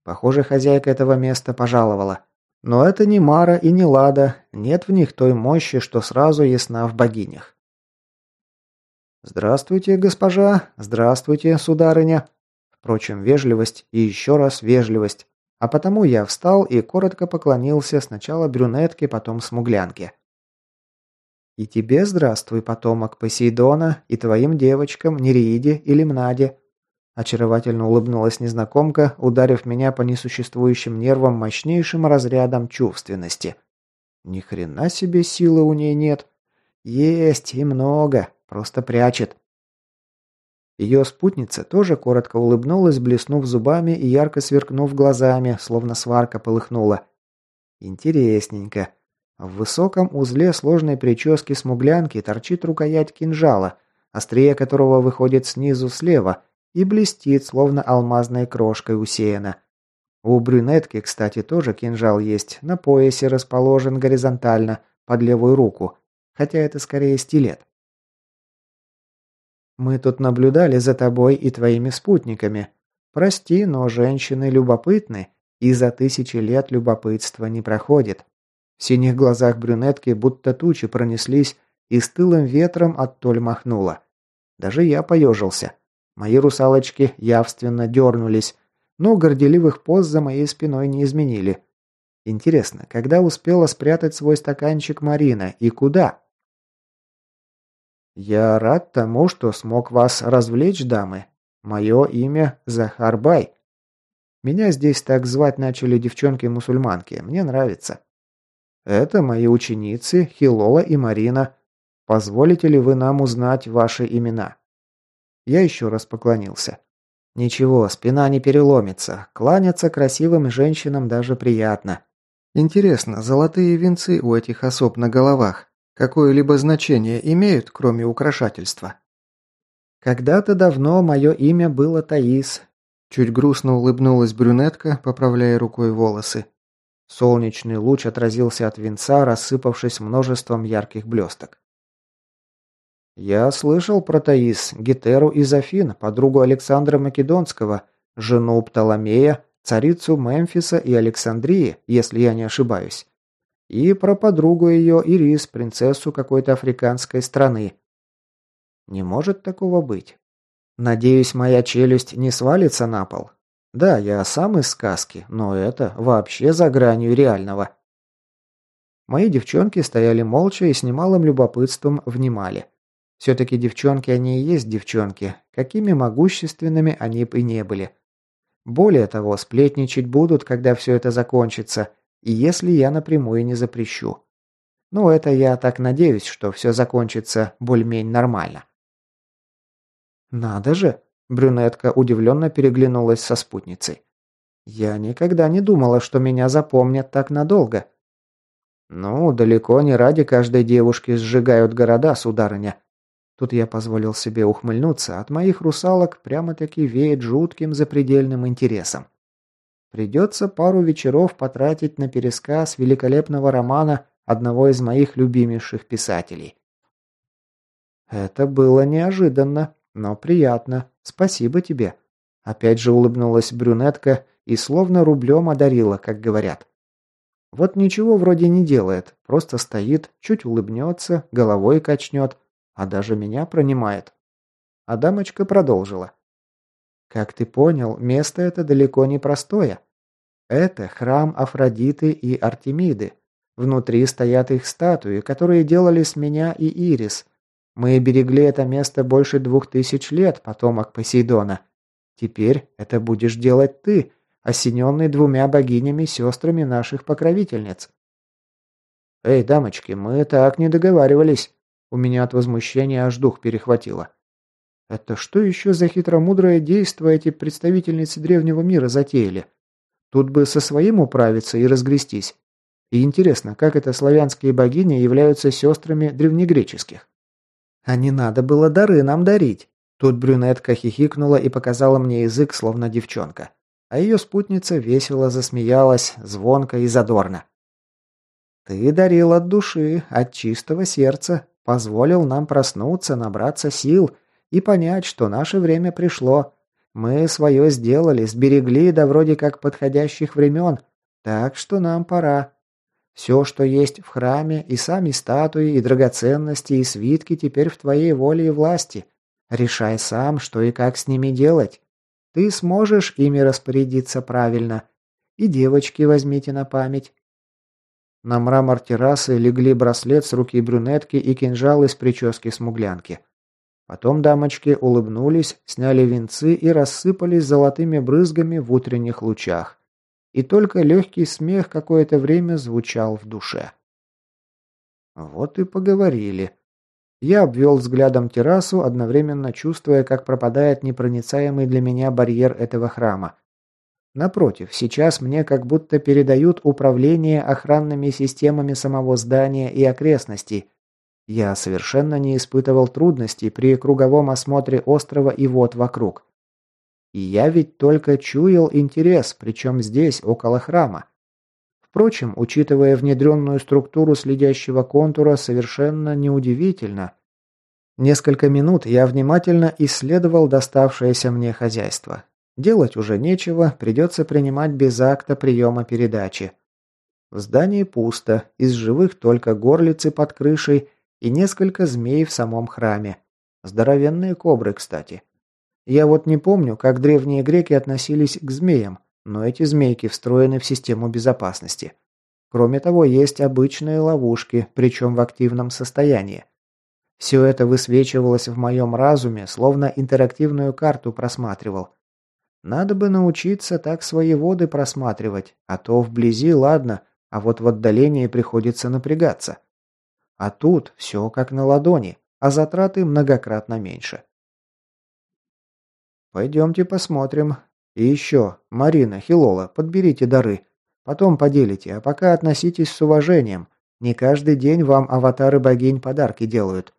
Похоже, хозяйка этого места пожаловала. Но это не Мара и не Лада, нет в них той мощи, что сразу ясна в богинях. «Здравствуйте, госпожа! Здравствуйте, сударыня!» Впрочем, вежливость и еще раз вежливость. А потому я встал и коротко поклонился сначала брюнетке, потом смуглянке. «И тебе здравствуй, потомок Посейдона, и твоим девочкам Нереиде и Лимнаде», очаровательно улыбнулась незнакомка, ударив меня по несуществующим нервам мощнейшим разрядом чувственности. Ни хрена себе силы у ней нет. Есть и много, просто прячет. Ее спутница тоже коротко улыбнулась, блеснув зубами и ярко сверкнув глазами, словно сварка полыхнула. Интересненько. В высоком узле сложной прически смуглянки торчит рукоять кинжала, острие которого выходит снизу слева и блестит, словно алмазной крошкой усеяна. У брюнетки, кстати, тоже кинжал есть, на поясе расположен горизонтально, под левую руку, хотя это скорее стилет. Мы тут наблюдали за тобой и твоими спутниками. Прости, но женщины любопытны, и за тысячи лет любопытство не проходит. В синих глазах брюнетки будто тучи пронеслись, и с тылым ветром оттоль махнуло. Даже я поежился. Мои русалочки явственно дернулись, но горделивых поз за моей спиной не изменили. Интересно, когда успела спрятать свой стаканчик Марина и куда? «Я рад тому, что смог вас развлечь, дамы. Мое имя Захар Бай. Меня здесь так звать начали девчонки-мусульманки. Мне нравится. Это мои ученицы Хилола и Марина. Позволите ли вы нам узнать ваши имена?» Я еще раз поклонился. «Ничего, спина не переломится. Кланяться красивым женщинам даже приятно. Интересно, золотые венцы у этих особ на головах какое-либо значение имеют, кроме украшательства? Когда-то давно мое имя было Таис. Чуть грустно улыбнулась брюнетка, поправляя рукой волосы. Солнечный луч отразился от венца, рассыпавшись множеством ярких блесток. «Я слышал про Таис, Гетеру из Афин, подругу Александра Македонского, жену Птоломея, царицу Мемфиса и Александрии, если я не ошибаюсь. И про подругу ее, Ирис, принцессу какой-то африканской страны. Не может такого быть. Надеюсь, моя челюсть не свалится на пол. Да, я сам из сказки, но это вообще за гранью реального. Мои девчонки стояли молча и с немалым любопытством внимали. Все-таки девчонки они и есть девчонки, какими могущественными они бы не были. Более того, сплетничать будут, когда все это закончится, и если я напрямую не запрещу. Ну, это я так надеюсь, что все закончится более-менее нормально. «Надо же!» – брюнетка удивленно переглянулась со спутницей. «Я никогда не думала, что меня запомнят так надолго». «Ну, далеко не ради каждой девушки сжигают города, сударыня». Тут я позволил себе ухмыльнуться, от моих русалок прямо-таки веет жутким запредельным интересом. Придется пару вечеров потратить на пересказ великолепного романа одного из моих любимейших писателей. Это было неожиданно, но приятно. Спасибо тебе. Опять же улыбнулась брюнетка и словно рублем одарила, как говорят. Вот ничего вроде не делает, просто стоит, чуть улыбнется, головой качнет, а даже меня пронимает. А дамочка продолжила. Как ты понял, место это далеко не простое. Это храм Афродиты и Артемиды. Внутри стоят их статуи, которые делали с меня и Ирис. Мы берегли это место больше двух тысяч лет, потомок Посейдона. Теперь это будешь делать ты, осененный двумя богинями-сестрами наших покровительниц. «Эй, дамочки, мы так не договаривались!» У меня от возмущения аж дух перехватило. Это что еще за хитромудрое действо эти представительницы древнего мира затеяли? Тут бы со своим управиться и разгрестись. И интересно, как это славянские богини являются сестрами древнегреческих? А не надо было дары нам дарить. Тут брюнетка хихикнула и показала мне язык, словно девчонка. А ее спутница весело засмеялась, звонко и задорно. «Ты дарил от души, от чистого сердца, позволил нам проснуться, набраться сил и понять, что наше время пришло. Мы свое сделали, сберегли до вроде как подходящих времен, так что нам пора. Все, что есть в храме, и сами статуи, и драгоценности, и свитки теперь в твоей воле и власти. Решай сам, что и как с ними делать. Ты сможешь ими распорядиться правильно. И девочки возьмите на память. На мрамор террасы легли браслет с руки брюнетки и кинжал из прически смуглянки. Потом дамочки улыбнулись, сняли венцы и рассыпались золотыми брызгами в утренних лучах. И только легкий смех какое-то время звучал в душе. Вот и поговорили. Я обвел взглядом террасу, одновременно чувствуя, как пропадает непроницаемый для меня барьер этого храма. Напротив, сейчас мне как будто передают управление охранными системами самого здания и окрестностей, я совершенно не испытывал трудностей при круговом осмотре острова и вод вокруг. И я ведь только чуял интерес, причем здесь, около храма. Впрочем, учитывая внедренную структуру следящего контура, совершенно неудивительно. Несколько минут я внимательно исследовал доставшееся мне хозяйство. Делать уже нечего, придется принимать без акта приема передачи. В здании пусто, из живых только горлицы под крышей и несколько змей в самом храме. Здоровенные кобры, кстати. Я вот не помню, как древние греки относились к змеям, но эти змейки встроены в систему безопасности. Кроме того, есть обычные ловушки, причем в активном состоянии. Все это высвечивалось в моем разуме, словно интерактивную карту просматривал. Надо бы научиться так свои воды просматривать, а то вблизи ладно, а вот в отдалении приходится напрягаться. А тут все как на ладони, а затраты многократно меньше. Пойдемте посмотрим. И еще, Марина, Хилола, подберите дары. Потом поделите, а пока относитесь с уважением. Не каждый день вам аватары богинь подарки делают.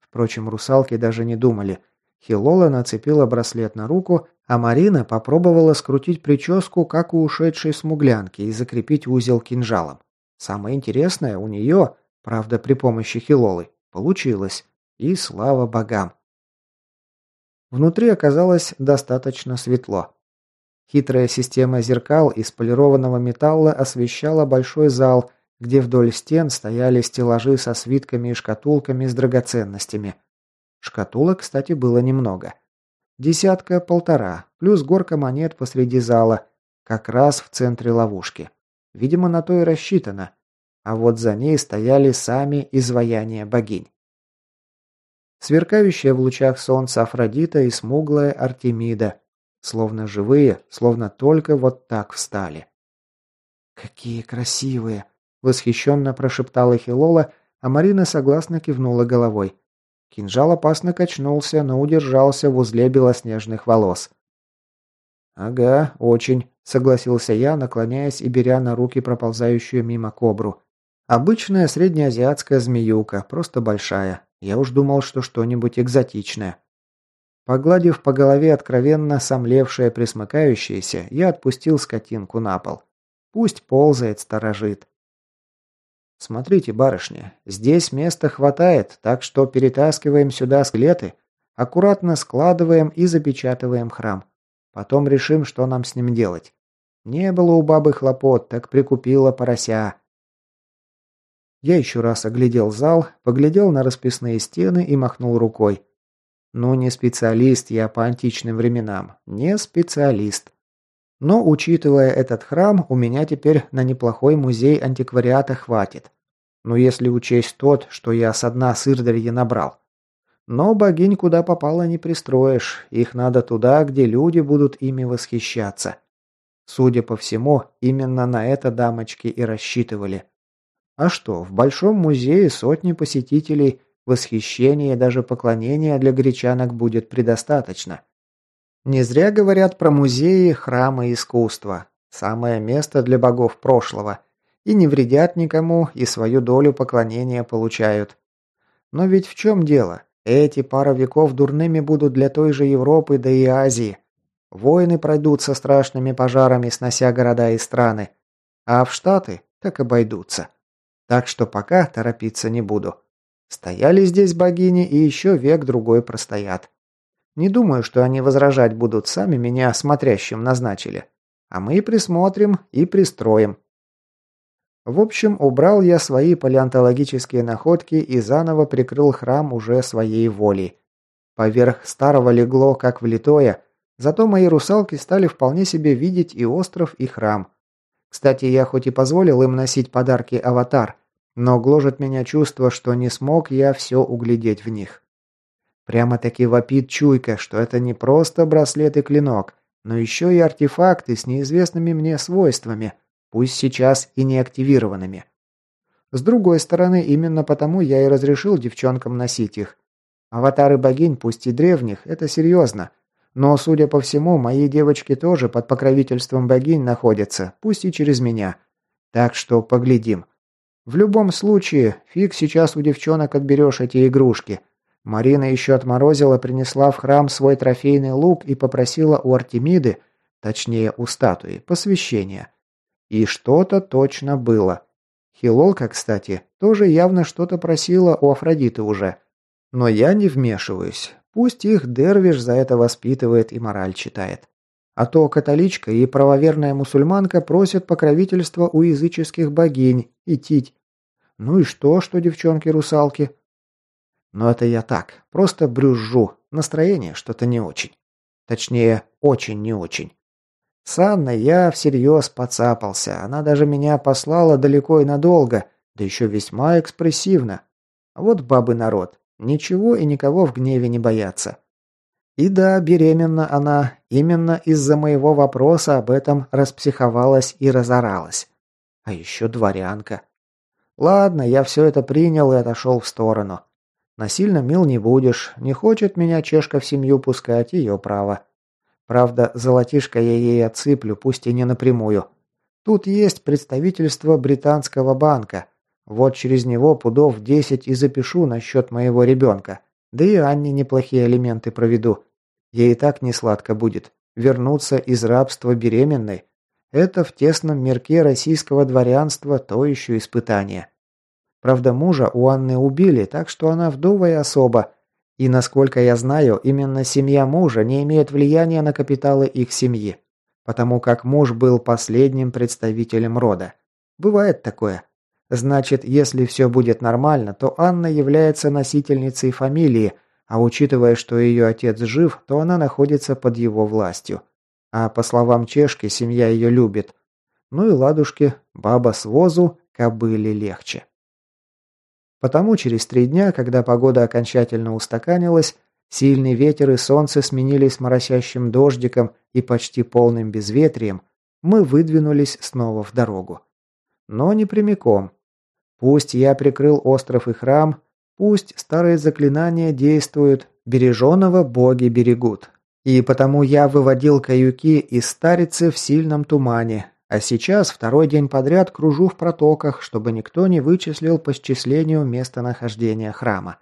Впрочем, русалки даже не думали. Хилола нацепила браслет на руку, а Марина попробовала скрутить прическу, как у ушедшей смуглянки, и закрепить узел кинжалом. Самое интересное, у нее Правда, при помощи Хилолы. Получилось. И слава богам. Внутри оказалось достаточно светло. Хитрая система зеркал из полированного металла освещала большой зал, где вдоль стен стояли стеллажи со свитками и шкатулками с драгоценностями. Шкатулок, кстати, было немного. Десятка-полтора, плюс горка монет посреди зала, как раз в центре ловушки. Видимо, на то и рассчитано а вот за ней стояли сами изваяния богинь. Сверкающая в лучах солнца Афродита и смуглая Артемида, словно живые, словно только вот так встали. «Какие красивые!» – восхищенно прошептала Хилола, а Марина согласно кивнула головой. Кинжал опасно качнулся, но удержался в узле белоснежных волос. «Ага, очень», – согласился я, наклоняясь и беря на руки проползающую мимо кобру. Обычная среднеазиатская змеюка, просто большая. Я уж думал, что что-нибудь экзотичное. Погладив по голове откровенно сомлевшее присмыкающееся, я отпустил скотинку на пол. Пусть ползает, сторожит. Смотрите, барышня, здесь места хватает, так что перетаскиваем сюда скелеты, аккуратно складываем и запечатываем храм. Потом решим, что нам с ним делать. Не было у бабы хлопот, так прикупила порося. Я еще раз оглядел зал, поглядел на расписные стены и махнул рукой. Ну, не специалист я по античным временам, не специалист. Но, учитывая этот храм, у меня теперь на неплохой музей антиквариата хватит. Ну, если учесть тот, что я с дна сырдарья набрал. Но богинь куда попало не пристроишь, их надо туда, где люди будут ими восхищаться. Судя по всему, именно на это дамочки и рассчитывали. А что, в Большом музее сотни посетителей, восхищения и даже поклонения для гречанок будет предостаточно. Не зря говорят про музеи, храмы искусства. Самое место для богов прошлого. И не вредят никому, и свою долю поклонения получают. Но ведь в чем дело? Эти пара веков дурными будут для той же Европы, да и Азии. Войны пройдут со страшными пожарами, снося города и страны. А в Штаты так обойдутся. Так что пока торопиться не буду. Стояли здесь богини и еще век-другой простоят. Не думаю, что они возражать будут, сами меня смотрящим назначили. А мы присмотрим и пристроим. В общем, убрал я свои палеонтологические находки и заново прикрыл храм уже своей волей. Поверх старого легло, как влитое, зато мои русалки стали вполне себе видеть и остров, и храм. Кстати, я хоть и позволил им носить подарки аватар, но гложет меня чувство, что не смог я все углядеть в них. Прямо-таки вопит чуйка, что это не просто браслет и клинок, но еще и артефакты с неизвестными мне свойствами, пусть сейчас и не активированными. С другой стороны, именно потому я и разрешил девчонкам носить их. Аватары богинь, пусть и древних, это серьезно. Но, судя по всему, мои девочки тоже под покровительством богинь находятся, пусть и через меня. Так что поглядим. В любом случае, фиг сейчас у девчонок отберешь эти игрушки. Марина еще отморозила, принесла в храм свой трофейный лук и попросила у Артемиды, точнее у статуи, посвящения. И что-то точно было. Хилолка, кстати, тоже явно что-то просила у Афродиты уже. Но я не вмешиваюсь. Пусть их Дервиш за это воспитывает и мораль читает. А то католичка и правоверная мусульманка просят покровительства у языческих богинь и тить. Ну и что, что девчонки-русалки? Но это я так, просто брюзжу. Настроение что-то не очень. Точнее, очень не очень. С Анной я всерьез подцапался. Она даже меня послала далеко и надолго, да еще весьма экспрессивно. Вот бабы народ. Ничего и никого в гневе не боятся. И да, беременна она. Именно из-за моего вопроса об этом распсиховалась и разоралась. А еще дворянка. Ладно, я все это принял и отошел в сторону. Насильно мил не будешь. Не хочет меня чешка в семью пускать, ее право. Правда, золотишко я ей отсыплю, пусть и не напрямую. Тут есть представительство британского банка. Вот через него пудов десять и запишу на счет моего ребенка. Да и Анне неплохие алименты проведу. Ей и так не сладко будет. Вернуться из рабства беременной. Это в тесном мирке российского дворянства то еще испытание. Правда, мужа у Анны убили, так что она вдовая особа. И, насколько я знаю, именно семья мужа не имеет влияния на капиталы их семьи. Потому как муж был последним представителем рода. Бывает такое. Значит, если все будет нормально, то Анна является носительницей фамилии, а учитывая, что ее отец жив, то она находится под его властью. А по словам Чешки, семья ее любит. Ну и ладушки, баба с возу, кобыли легче. Потому через три дня, когда погода окончательно устаканилась, сильный ветер и солнце сменились моросящим дождиком и почти полным безветрием, мы выдвинулись снова в дорогу. Но не прямиком. Пусть я прикрыл остров и храм, пусть старые заклинания действуют, береженого боги берегут. И потому я выводил каюки из старицы в сильном тумане, а сейчас второй день подряд кружу в протоках, чтобы никто не вычислил по счислению местонахождения храма.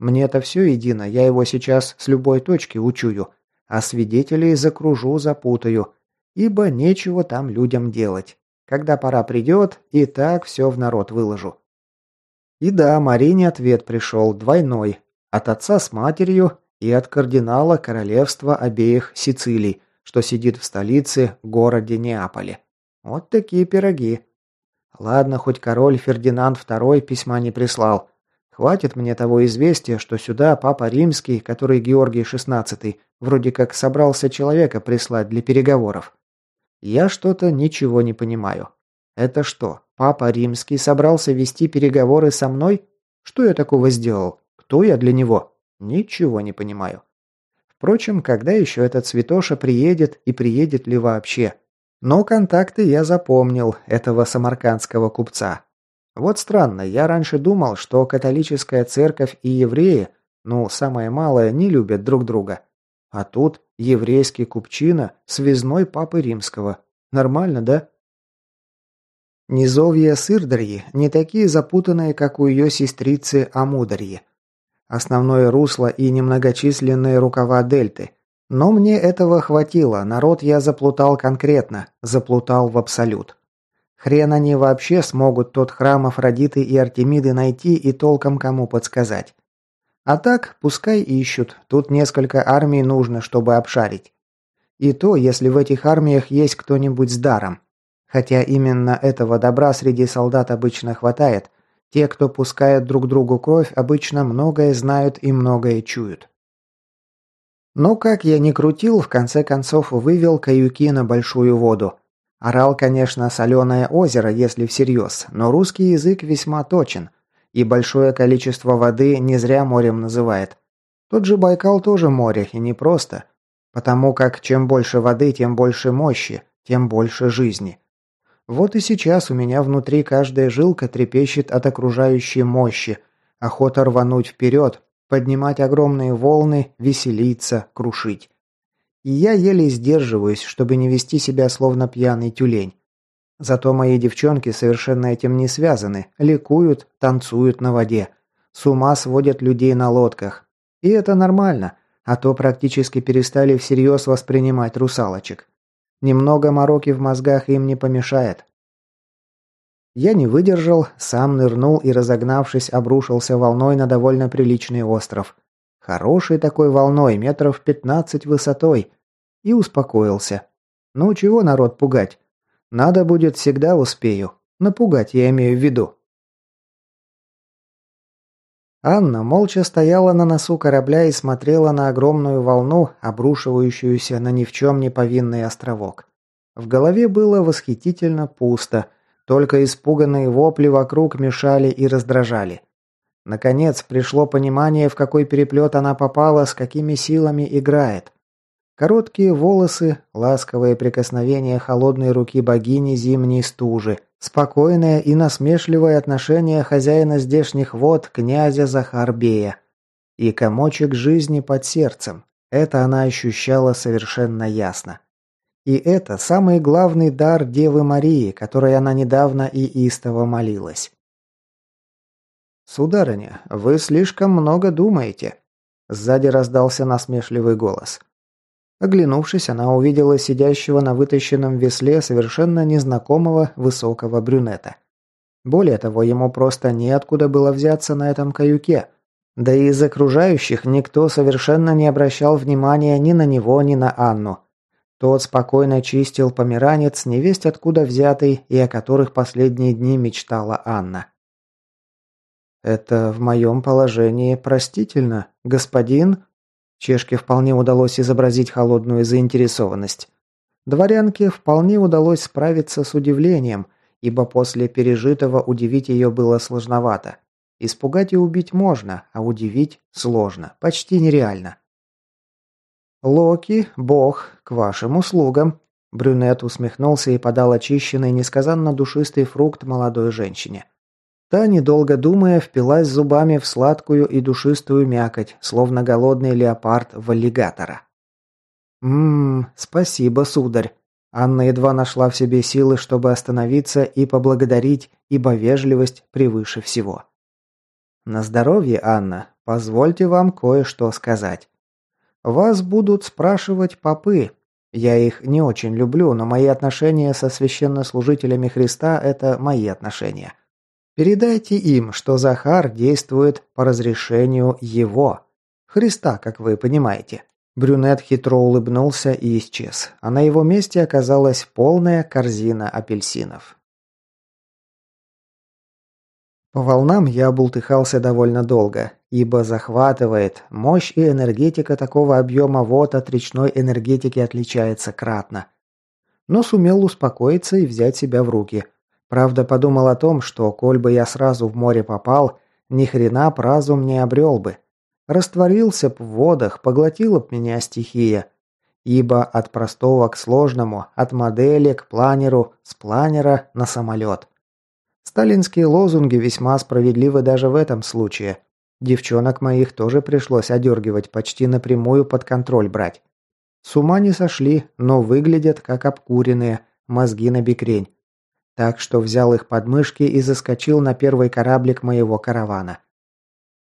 мне это все едино, я его сейчас с любой точки учую, а свидетелей закружу, запутаю, ибо нечего там людям делать. Когда пора придет, и так все в народ выложу. И да, Марине ответ пришел двойной. От отца с матерью и от кардинала королевства обеих Сицилий, что сидит в столице, городе Неаполе. Вот такие пироги. Ладно, хоть король Фердинанд II письма не прислал. Хватит мне того известия, что сюда папа римский, который Георгий XVI, вроде как собрался человека прислать для переговоров. Я что-то ничего не понимаю. Это что, папа римский собрался вести переговоры со мной? Что я такого сделал? Кто я для него? Ничего не понимаю. Впрочем, когда еще этот святоша приедет и приедет ли вообще? Но контакты я запомнил этого самаркандского купца. Вот странно, я раньше думал, что католическая церковь и евреи, ну, самое малое, не любят друг друга. А тут еврейский купчина, связной папы римского. Нормально, да? Низовья Сырдарьи не такие запутанные, как у ее сестрицы Амударьи. Основное русло и немногочисленные рукава дельты. Но мне этого хватило, народ я заплутал конкретно, заплутал в абсолют. Хрен они вообще смогут тот храм Афродиты и Артемиды найти и толком кому подсказать. А так, пускай ищут, тут несколько армий нужно, чтобы обшарить. И то, если в этих армиях есть кто-нибудь с даром. Хотя именно этого добра среди солдат обычно хватает. Те, кто пускает друг другу кровь, обычно многое знают и многое чуют. Но как я ни крутил, в конце концов вывел каюки на большую воду. Орал, конечно, соленое озеро, если всерьез, но русский язык весьма точен. И большое количество воды не зря морем называет. Тот же Байкал тоже море, и не просто. Потому как чем больше воды, тем больше мощи, тем больше жизни. Вот и сейчас у меня внутри каждая жилка трепещет от окружающей мощи. Охота рвануть вперед, поднимать огромные волны, веселиться, крушить. И я еле сдерживаюсь, чтобы не вести себя словно пьяный тюлень. Зато мои девчонки совершенно этим не связаны, ликуют, танцуют на воде. С ума сводят людей на лодках. И это нормально, а то практически перестали всерьез воспринимать русалочек. Немного мороки в мозгах им не помешает. Я не выдержал, сам нырнул и, разогнавшись, обрушился волной на довольно приличный остров. Хорошей такой волной, метров пятнадцать высотой. И успокоился. Ну, чего народ пугать? Надо будет, всегда успею. Напугать я имею в виду. Анна молча стояла на носу корабля и смотрела на огромную волну, обрушивающуюся на ни в чем не повинный островок. В голове было восхитительно пусто, только испуганные вопли вокруг мешали и раздражали. Наконец пришло понимание, в какой переплет она попала, с какими силами играет. Короткие волосы, ласковые прикосновения холодной руки богини зимней стужи, спокойное и насмешливое отношение хозяина здешних вод, князя Захарбея. И комочек жизни под сердцем. Это она ощущала совершенно ясно. И это самый главный дар Девы Марии, которой она недавно и истово молилась. «Сударыня, вы слишком много думаете», – сзади раздался насмешливый голос. Оглянувшись, она увидела сидящего на вытащенном весле совершенно незнакомого высокого брюнета. Более того, ему просто неоткуда было взяться на этом каюке. Да и из окружающих никто совершенно не обращал внимания ни на него, ни на Анну. Тот спокойно чистил померанец, невесть откуда взятый, и о которых последние дни мечтала Анна. «Это в моем положении простительно, господин...» Чешке вполне удалось изобразить холодную заинтересованность. Дворянке вполне удалось справиться с удивлением, ибо после пережитого удивить ее было сложновато. Испугать и убить можно, а удивить сложно, почти нереально. «Локи, бог, к вашим услугам!» Брюнет усмехнулся и подал очищенный, несказанно душистый фрукт молодой женщине. Та, недолго думая, впилась зубами в сладкую и душистую мякоть, словно голодный леопард в аллигатора. «Ммм, спасибо, сударь». Анна едва нашла в себе силы, чтобы остановиться и поблагодарить, ибо вежливость превыше всего. «На здоровье, Анна. Позвольте вам кое-что сказать. Вас будут спрашивать попы, Я их не очень люблю, но мои отношения со священнослужителями Христа – это мои отношения. Передайте им, что Захар действует по разрешению его. Христа, как вы понимаете. Брюнет хитро улыбнулся и исчез, а на его месте оказалась полная корзина апельсинов. По волнам я бултыхался довольно долго, ибо захватывает, мощь и энергетика такого объема вод от речной энергетики отличается кратно. Но сумел успокоиться и взять себя в руки. Правда, подумал о том, что, коль бы я сразу в море попал, ни хрена б разум не обрел бы. Растворился б в водах, поглотила б меня стихия. Ибо от простого к сложному, от модели к планеру, с планера на самолет – Сталинские лозунги весьма справедливы даже в этом случае. Девчонок моих тоже пришлось одергивать, почти напрямую под контроль брать. С ума не сошли, но выглядят как обкуренные, мозги на бекрень. Так что взял их под мышки и заскочил на первый кораблик моего каравана.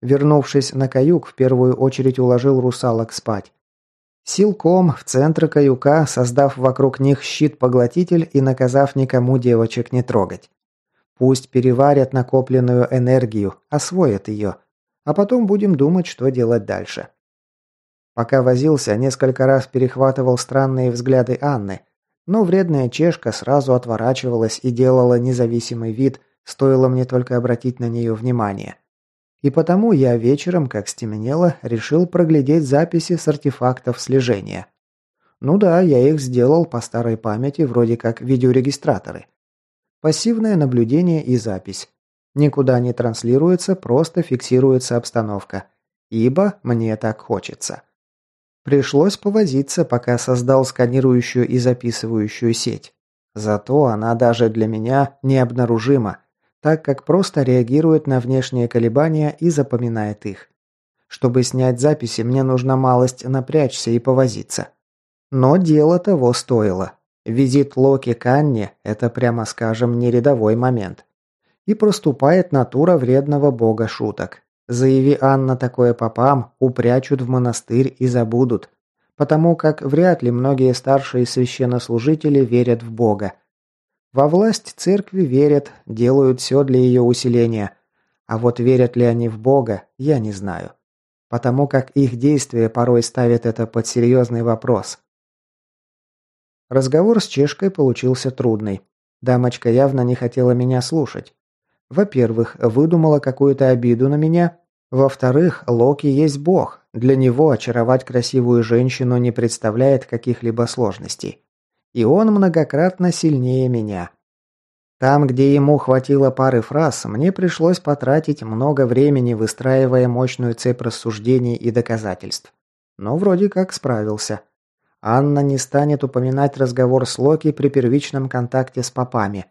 Вернувшись на каюк, в первую очередь уложил русалок спать. Силком в центр каюка, создав вокруг них щит-поглотитель и наказав никому девочек не трогать. Пусть переварят накопленную энергию, освоят ее, а потом будем думать, что делать дальше. Пока возился, несколько раз перехватывал странные взгляды Анны, но вредная чешка сразу отворачивалась и делала независимый вид, стоило мне только обратить на нее внимание. И потому я вечером, как стемнело, решил проглядеть записи с артефактов слежения. Ну да, я их сделал по старой памяти, вроде как видеорегистраторы. Пассивное наблюдение и запись. Никуда не транслируется, просто фиксируется обстановка. Ибо мне так хочется. Пришлось повозиться, пока создал сканирующую и записывающую сеть. Зато она даже для меня необнаружима, так как просто реагирует на внешние колебания и запоминает их. Чтобы снять записи, мне нужно малость напрячься и повозиться. Но дело того стоило. Визит Локи к Анне – это, прямо скажем, не рядовой момент. И проступает натура вредного бога шуток. Заяви Анна такое попам, упрячут в монастырь и забудут. Потому как вряд ли многие старшие священнослужители верят в бога. Во власть церкви верят, делают все для ее усиления. А вот верят ли они в бога, я не знаю. Потому как их действия порой ставят это под серьезный вопрос – Разговор с чешкой получился трудный. Дамочка явно не хотела меня слушать. Во-первых, выдумала какую-то обиду на меня. Во-вторых, Локи есть бог. Для него очаровать красивую женщину не представляет каких-либо сложностей. И он многократно сильнее меня. Там, где ему хватило пары фраз, мне пришлось потратить много времени, выстраивая мощную цепь рассуждений и доказательств. Но вроде как справился. Анна не станет упоминать разговор с Локи при первичном контакте с попами,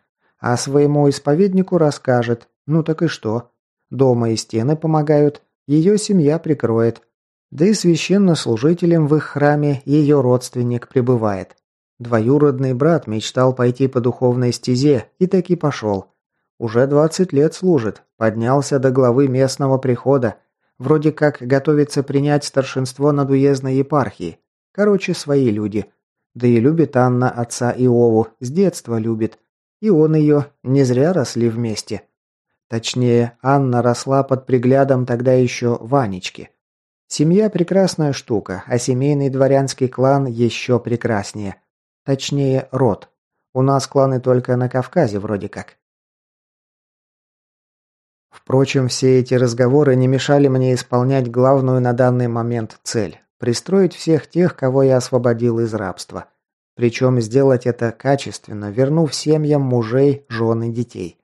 а своему исповеднику расскажет «ну так и что?». Дома и стены помогают, ее семья прикроет. Да и священнослужителем в их храме ее родственник пребывает. Двоюродный брат мечтал пойти по духовной стезе и таки пошел. Уже 20 лет служит, поднялся до главы местного прихода, вроде как готовится принять старшинство над уездной епархией. Короче, свои люди. Да и любит Анна отца Иову, с детства любит. И он ее, не зря росли вместе. Точнее, Анна росла под приглядом тогда еще Ванечки. Семья прекрасная штука, а семейный дворянский клан еще прекраснее. Точнее, род. У нас кланы только на Кавказе вроде как. Впрочем, все эти разговоры не мешали мне исполнять главную на данный момент цель Пристроить всех тех, кого я освободил из рабства. Причем сделать это качественно, вернув семьям мужей, жен и детей.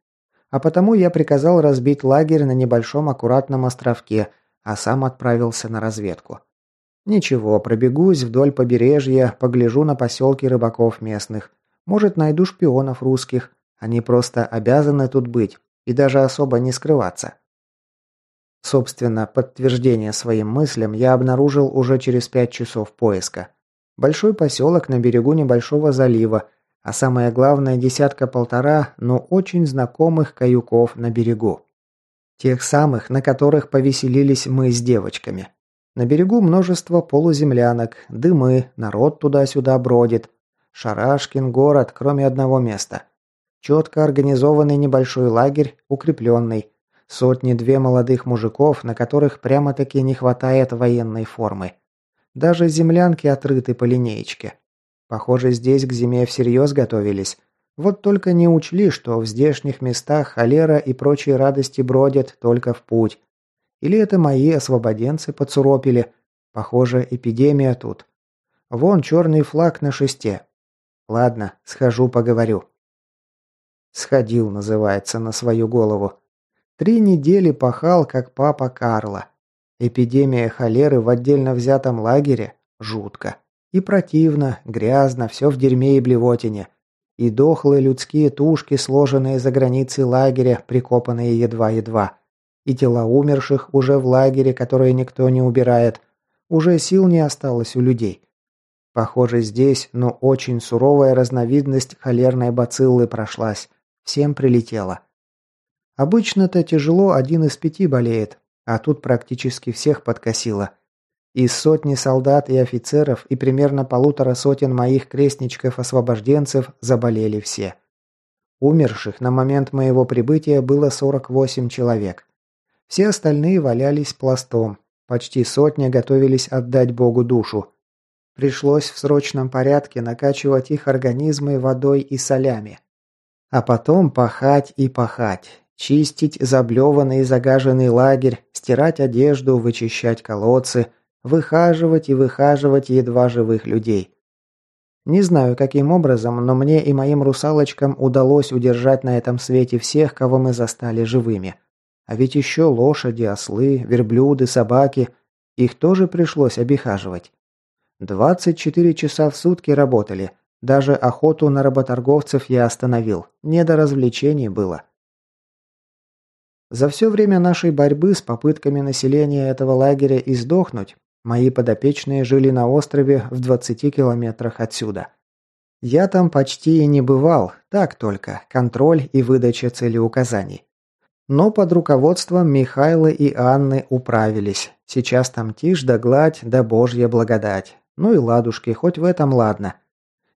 А потому я приказал разбить лагерь на небольшом аккуратном островке, а сам отправился на разведку. Ничего, пробегусь вдоль побережья, погляжу на поселки рыбаков местных. Может, найду шпионов русских. Они просто обязаны тут быть и даже особо не скрываться. Собственно, подтверждение своим мыслям я обнаружил уже через пять часов поиска. Большой поселок на берегу небольшого залива, а самое главное десятка-полтора, но очень знакомых каюков на берегу. Тех самых, на которых повеселились мы с девочками. На берегу множество полуземлянок, дымы, народ туда-сюда бродит. Шарашкин город, кроме одного места. Четко организованный небольшой лагерь, укрепленный. Сотни-две молодых мужиков, на которых прямо-таки не хватает военной формы. Даже землянки отрыты по линеечке. Похоже, здесь к зиме всерьез готовились. Вот только не учли, что в здешних местах холера и прочие радости бродят только в путь. Или это мои освободенцы подсуропили. Похоже, эпидемия тут. Вон черный флаг на шесте. Ладно, схожу поговорю. Сходил, называется, на свою голову. Три недели пахал, как папа Карла. Эпидемия холеры в отдельно взятом лагере – жутко. И противно, грязно, все в дерьме и блевотине. И дохлые людские тушки, сложенные за границей лагеря, прикопанные едва-едва. И тела умерших уже в лагере, которые никто не убирает. Уже сил не осталось у людей. Похоже, здесь, но очень суровая разновидность холерной бациллы прошлась. Всем прилетело. Обычно-то тяжело один из пяти болеет, а тут практически всех подкосило. Из сотни солдат и офицеров и примерно полутора сотен моих крестничков-освобожденцев заболели все. Умерших на момент моего прибытия было 48 человек. Все остальные валялись пластом. Почти сотня готовились отдать Богу душу. Пришлось в срочном порядке накачивать их организмы водой и солями. А потом пахать и пахать. Чистить заблеванный и загаженный лагерь, стирать одежду, вычищать колодцы – Выхаживать и выхаживать едва живых людей. Не знаю, каким образом, но мне и моим русалочкам удалось удержать на этом свете всех, кого мы застали живыми. А ведь еще лошади, ослы, верблюды, собаки. Их тоже пришлось обихаживать. 24 часа в сутки работали. Даже охоту на работорговцев я остановил. Не до развлечений было. За все время нашей борьбы с попытками населения этого лагеря издохнуть, Мои подопечные жили на острове в 20 километрах отсюда. Я там почти и не бывал, так только, контроль и выдача целеуказаний. Но под руководством Михайла и Анны управились. Сейчас там тишь да гладь да божья благодать. Ну и ладушки, хоть в этом ладно.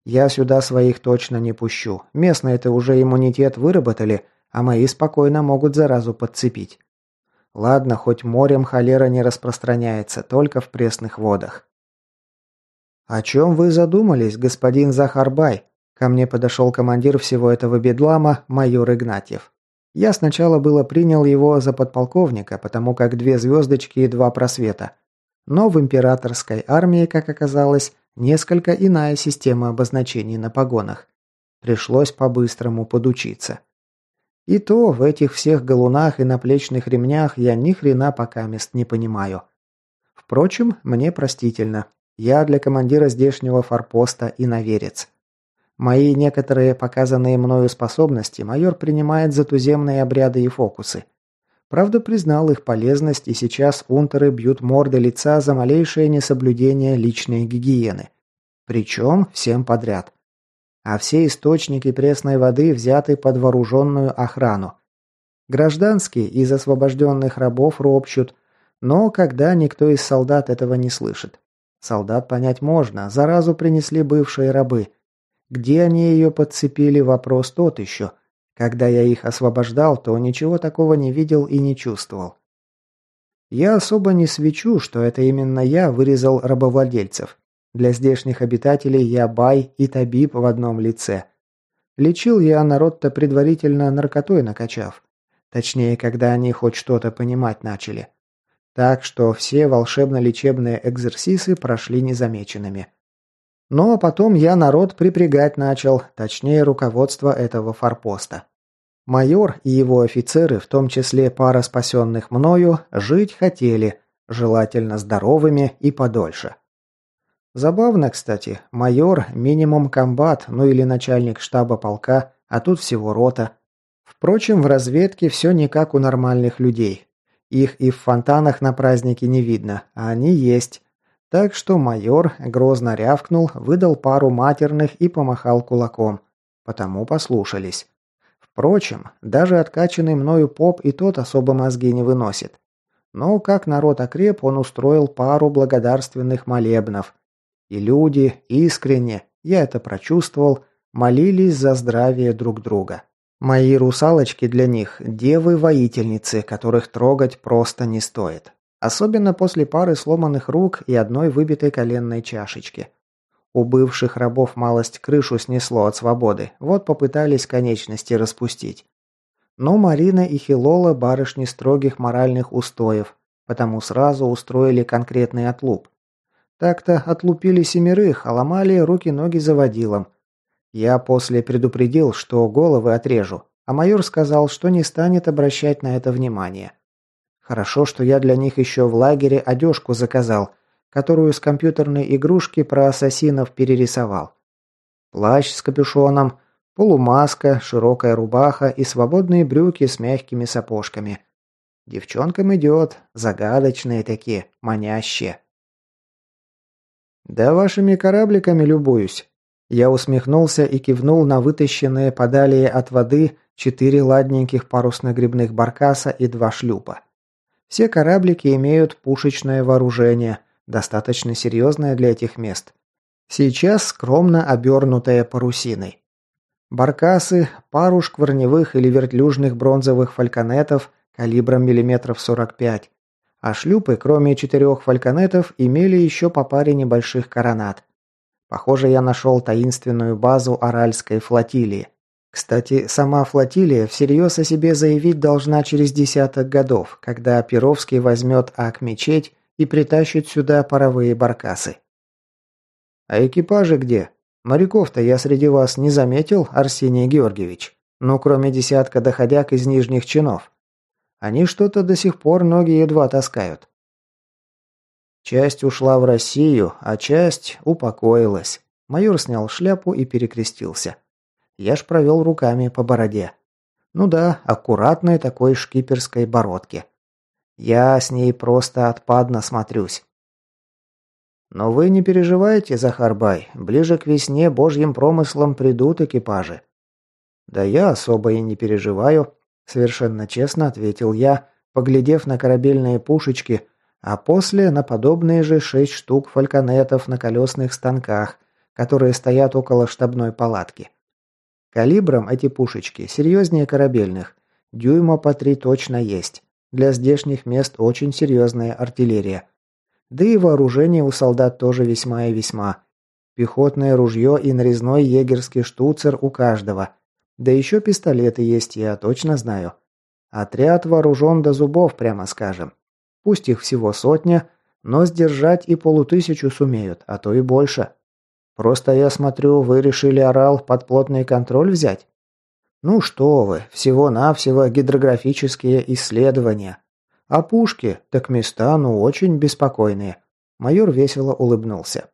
Я сюда своих точно не пущу. Местные-то уже иммунитет выработали, а мои спокойно могут заразу подцепить. Ладно, хоть морем холера не распространяется, только в пресных водах. «О чем вы задумались, господин Захарбай?» Ко мне подошел командир всего этого бедлама, майор Игнатьев. Я сначала было принял его за подполковника, потому как две звездочки и два просвета. Но в императорской армии, как оказалось, несколько иная система обозначений на погонах. Пришлось по-быстрому подучиться. И то в этих всех галунах и наплечных ремнях я ни хрена пока мест не понимаю. Впрочем, мне простительно. Я для командира здешнего форпоста и наверец. Мои некоторые показанные мною способности майор принимает за туземные обряды и фокусы. Правда, признал их полезность, и сейчас унтеры бьют морды лица за малейшее несоблюдение личной гигиены. Причем всем подряд а все источники пресной воды взяты под вооруженную охрану. Гражданские из освобожденных рабов ропщут, но когда никто из солдат этого не слышит. Солдат понять можно, заразу принесли бывшие рабы. Где они ее подцепили, вопрос тот еще. Когда я их освобождал, то ничего такого не видел и не чувствовал. Я особо не свечу, что это именно я вырезал рабовладельцев. Для здешних обитателей я бай и табиб в одном лице. Лечил я народ-то предварительно наркотой накачав. Точнее, когда они хоть что-то понимать начали. Так что все волшебно-лечебные экзерсисы прошли незамеченными. Ну а потом я народ припрягать начал, точнее руководство этого форпоста. Майор и его офицеры, в том числе пара спасенных мною, жить хотели, желательно здоровыми и подольше. Забавно, кстати, майор, минимум комбат, ну или начальник штаба полка, а тут всего рота. Впрочем, в разведке все не как у нормальных людей. Их и в фонтанах на празднике не видно, а они есть. Так что майор грозно рявкнул, выдал пару матерных и помахал кулаком. Потому послушались. Впрочем, даже откачанный мною поп и тот особо мозги не выносит. Но как народ окреп, он устроил пару благодарственных молебнов. И люди искренне, я это прочувствовал, молились за здравие друг друга. Мои русалочки для них – девы-воительницы, которых трогать просто не стоит. Особенно после пары сломанных рук и одной выбитой коленной чашечки. У бывших рабов малость крышу снесло от свободы, вот попытались конечности распустить. Но Марина и Хилола барышни строгих моральных устоев, потому сразу устроили конкретный отлуп. Так-то отлупили семерых, а ломали руки-ноги заводилом. Я после предупредил, что головы отрежу, а майор сказал, что не станет обращать на это внимание. Хорошо, что я для них еще в лагере одежку заказал, которую с компьютерной игрушки про ассасинов перерисовал. Плащ с капюшоном, Полумаска, широкая рубаха и свободные брюки с мягкими сапожками. Девчонкам идет, загадочные такие, манящие. «Да вашими корабликами любуюсь». Я усмехнулся и кивнул на вытащенные подалее от воды четыре ладненьких парусно-гребных баркаса и два шлюпа. Все кораблики имеют пушечное вооружение, достаточно серьезное для этих мест. Сейчас скромно обернутое парусиной. Баркасы, пару шкварневых или вертлюжных бронзовых фальконетов калибром миллиметров 45, а шлюпы, кроме четырех фальконетов, имели еще по паре небольших коронат. Похоже, я нашел таинственную базу Аральской флотилии. Кстати, сама флотилия всерьез о себе заявить должна через десяток годов, когда Перовский возьмет Ак-мечеть и притащит сюда паровые баркасы. «А экипажи где?» Моряков-то я среди вас не заметил, Арсений Георгиевич. Ну, кроме десятка доходяг из нижних чинов. Они что-то до сих пор ноги едва таскают. Часть ушла в Россию, а часть упокоилась. Майор снял шляпу и перекрестился. Я ж провел руками по бороде. Ну да, аккуратной такой шкиперской бородке. Я с ней просто отпадно смотрюсь. Но вы не переживайте, Захарбай, ближе к весне божьим промыслом придут экипажи. Да я особо и не переживаю, совершенно честно ответил я, поглядев на корабельные пушечки, а после на подобные же шесть штук фальконетов на колесных станках, которые стоят около штабной палатки. Калибром эти пушечки серьезнее корабельных, дюйма по три точно есть. Для здешних мест очень серьезная артиллерия. Да и вооружение у солдат тоже весьма и весьма. Пехотное ружье и нарезной егерский штуцер у каждого. Да еще пистолеты есть, я точно знаю. Отряд вооружен до зубов, прямо скажем. Пусть их всего сотня, но сдержать и полутысячу сумеют, а то и больше. Просто я смотрю, вы решили Орал под плотный контроль взять? Ну что вы, всего-навсего гидрографические исследования. А пушки, так места, ну, очень беспокойные. Майор весело улыбнулся.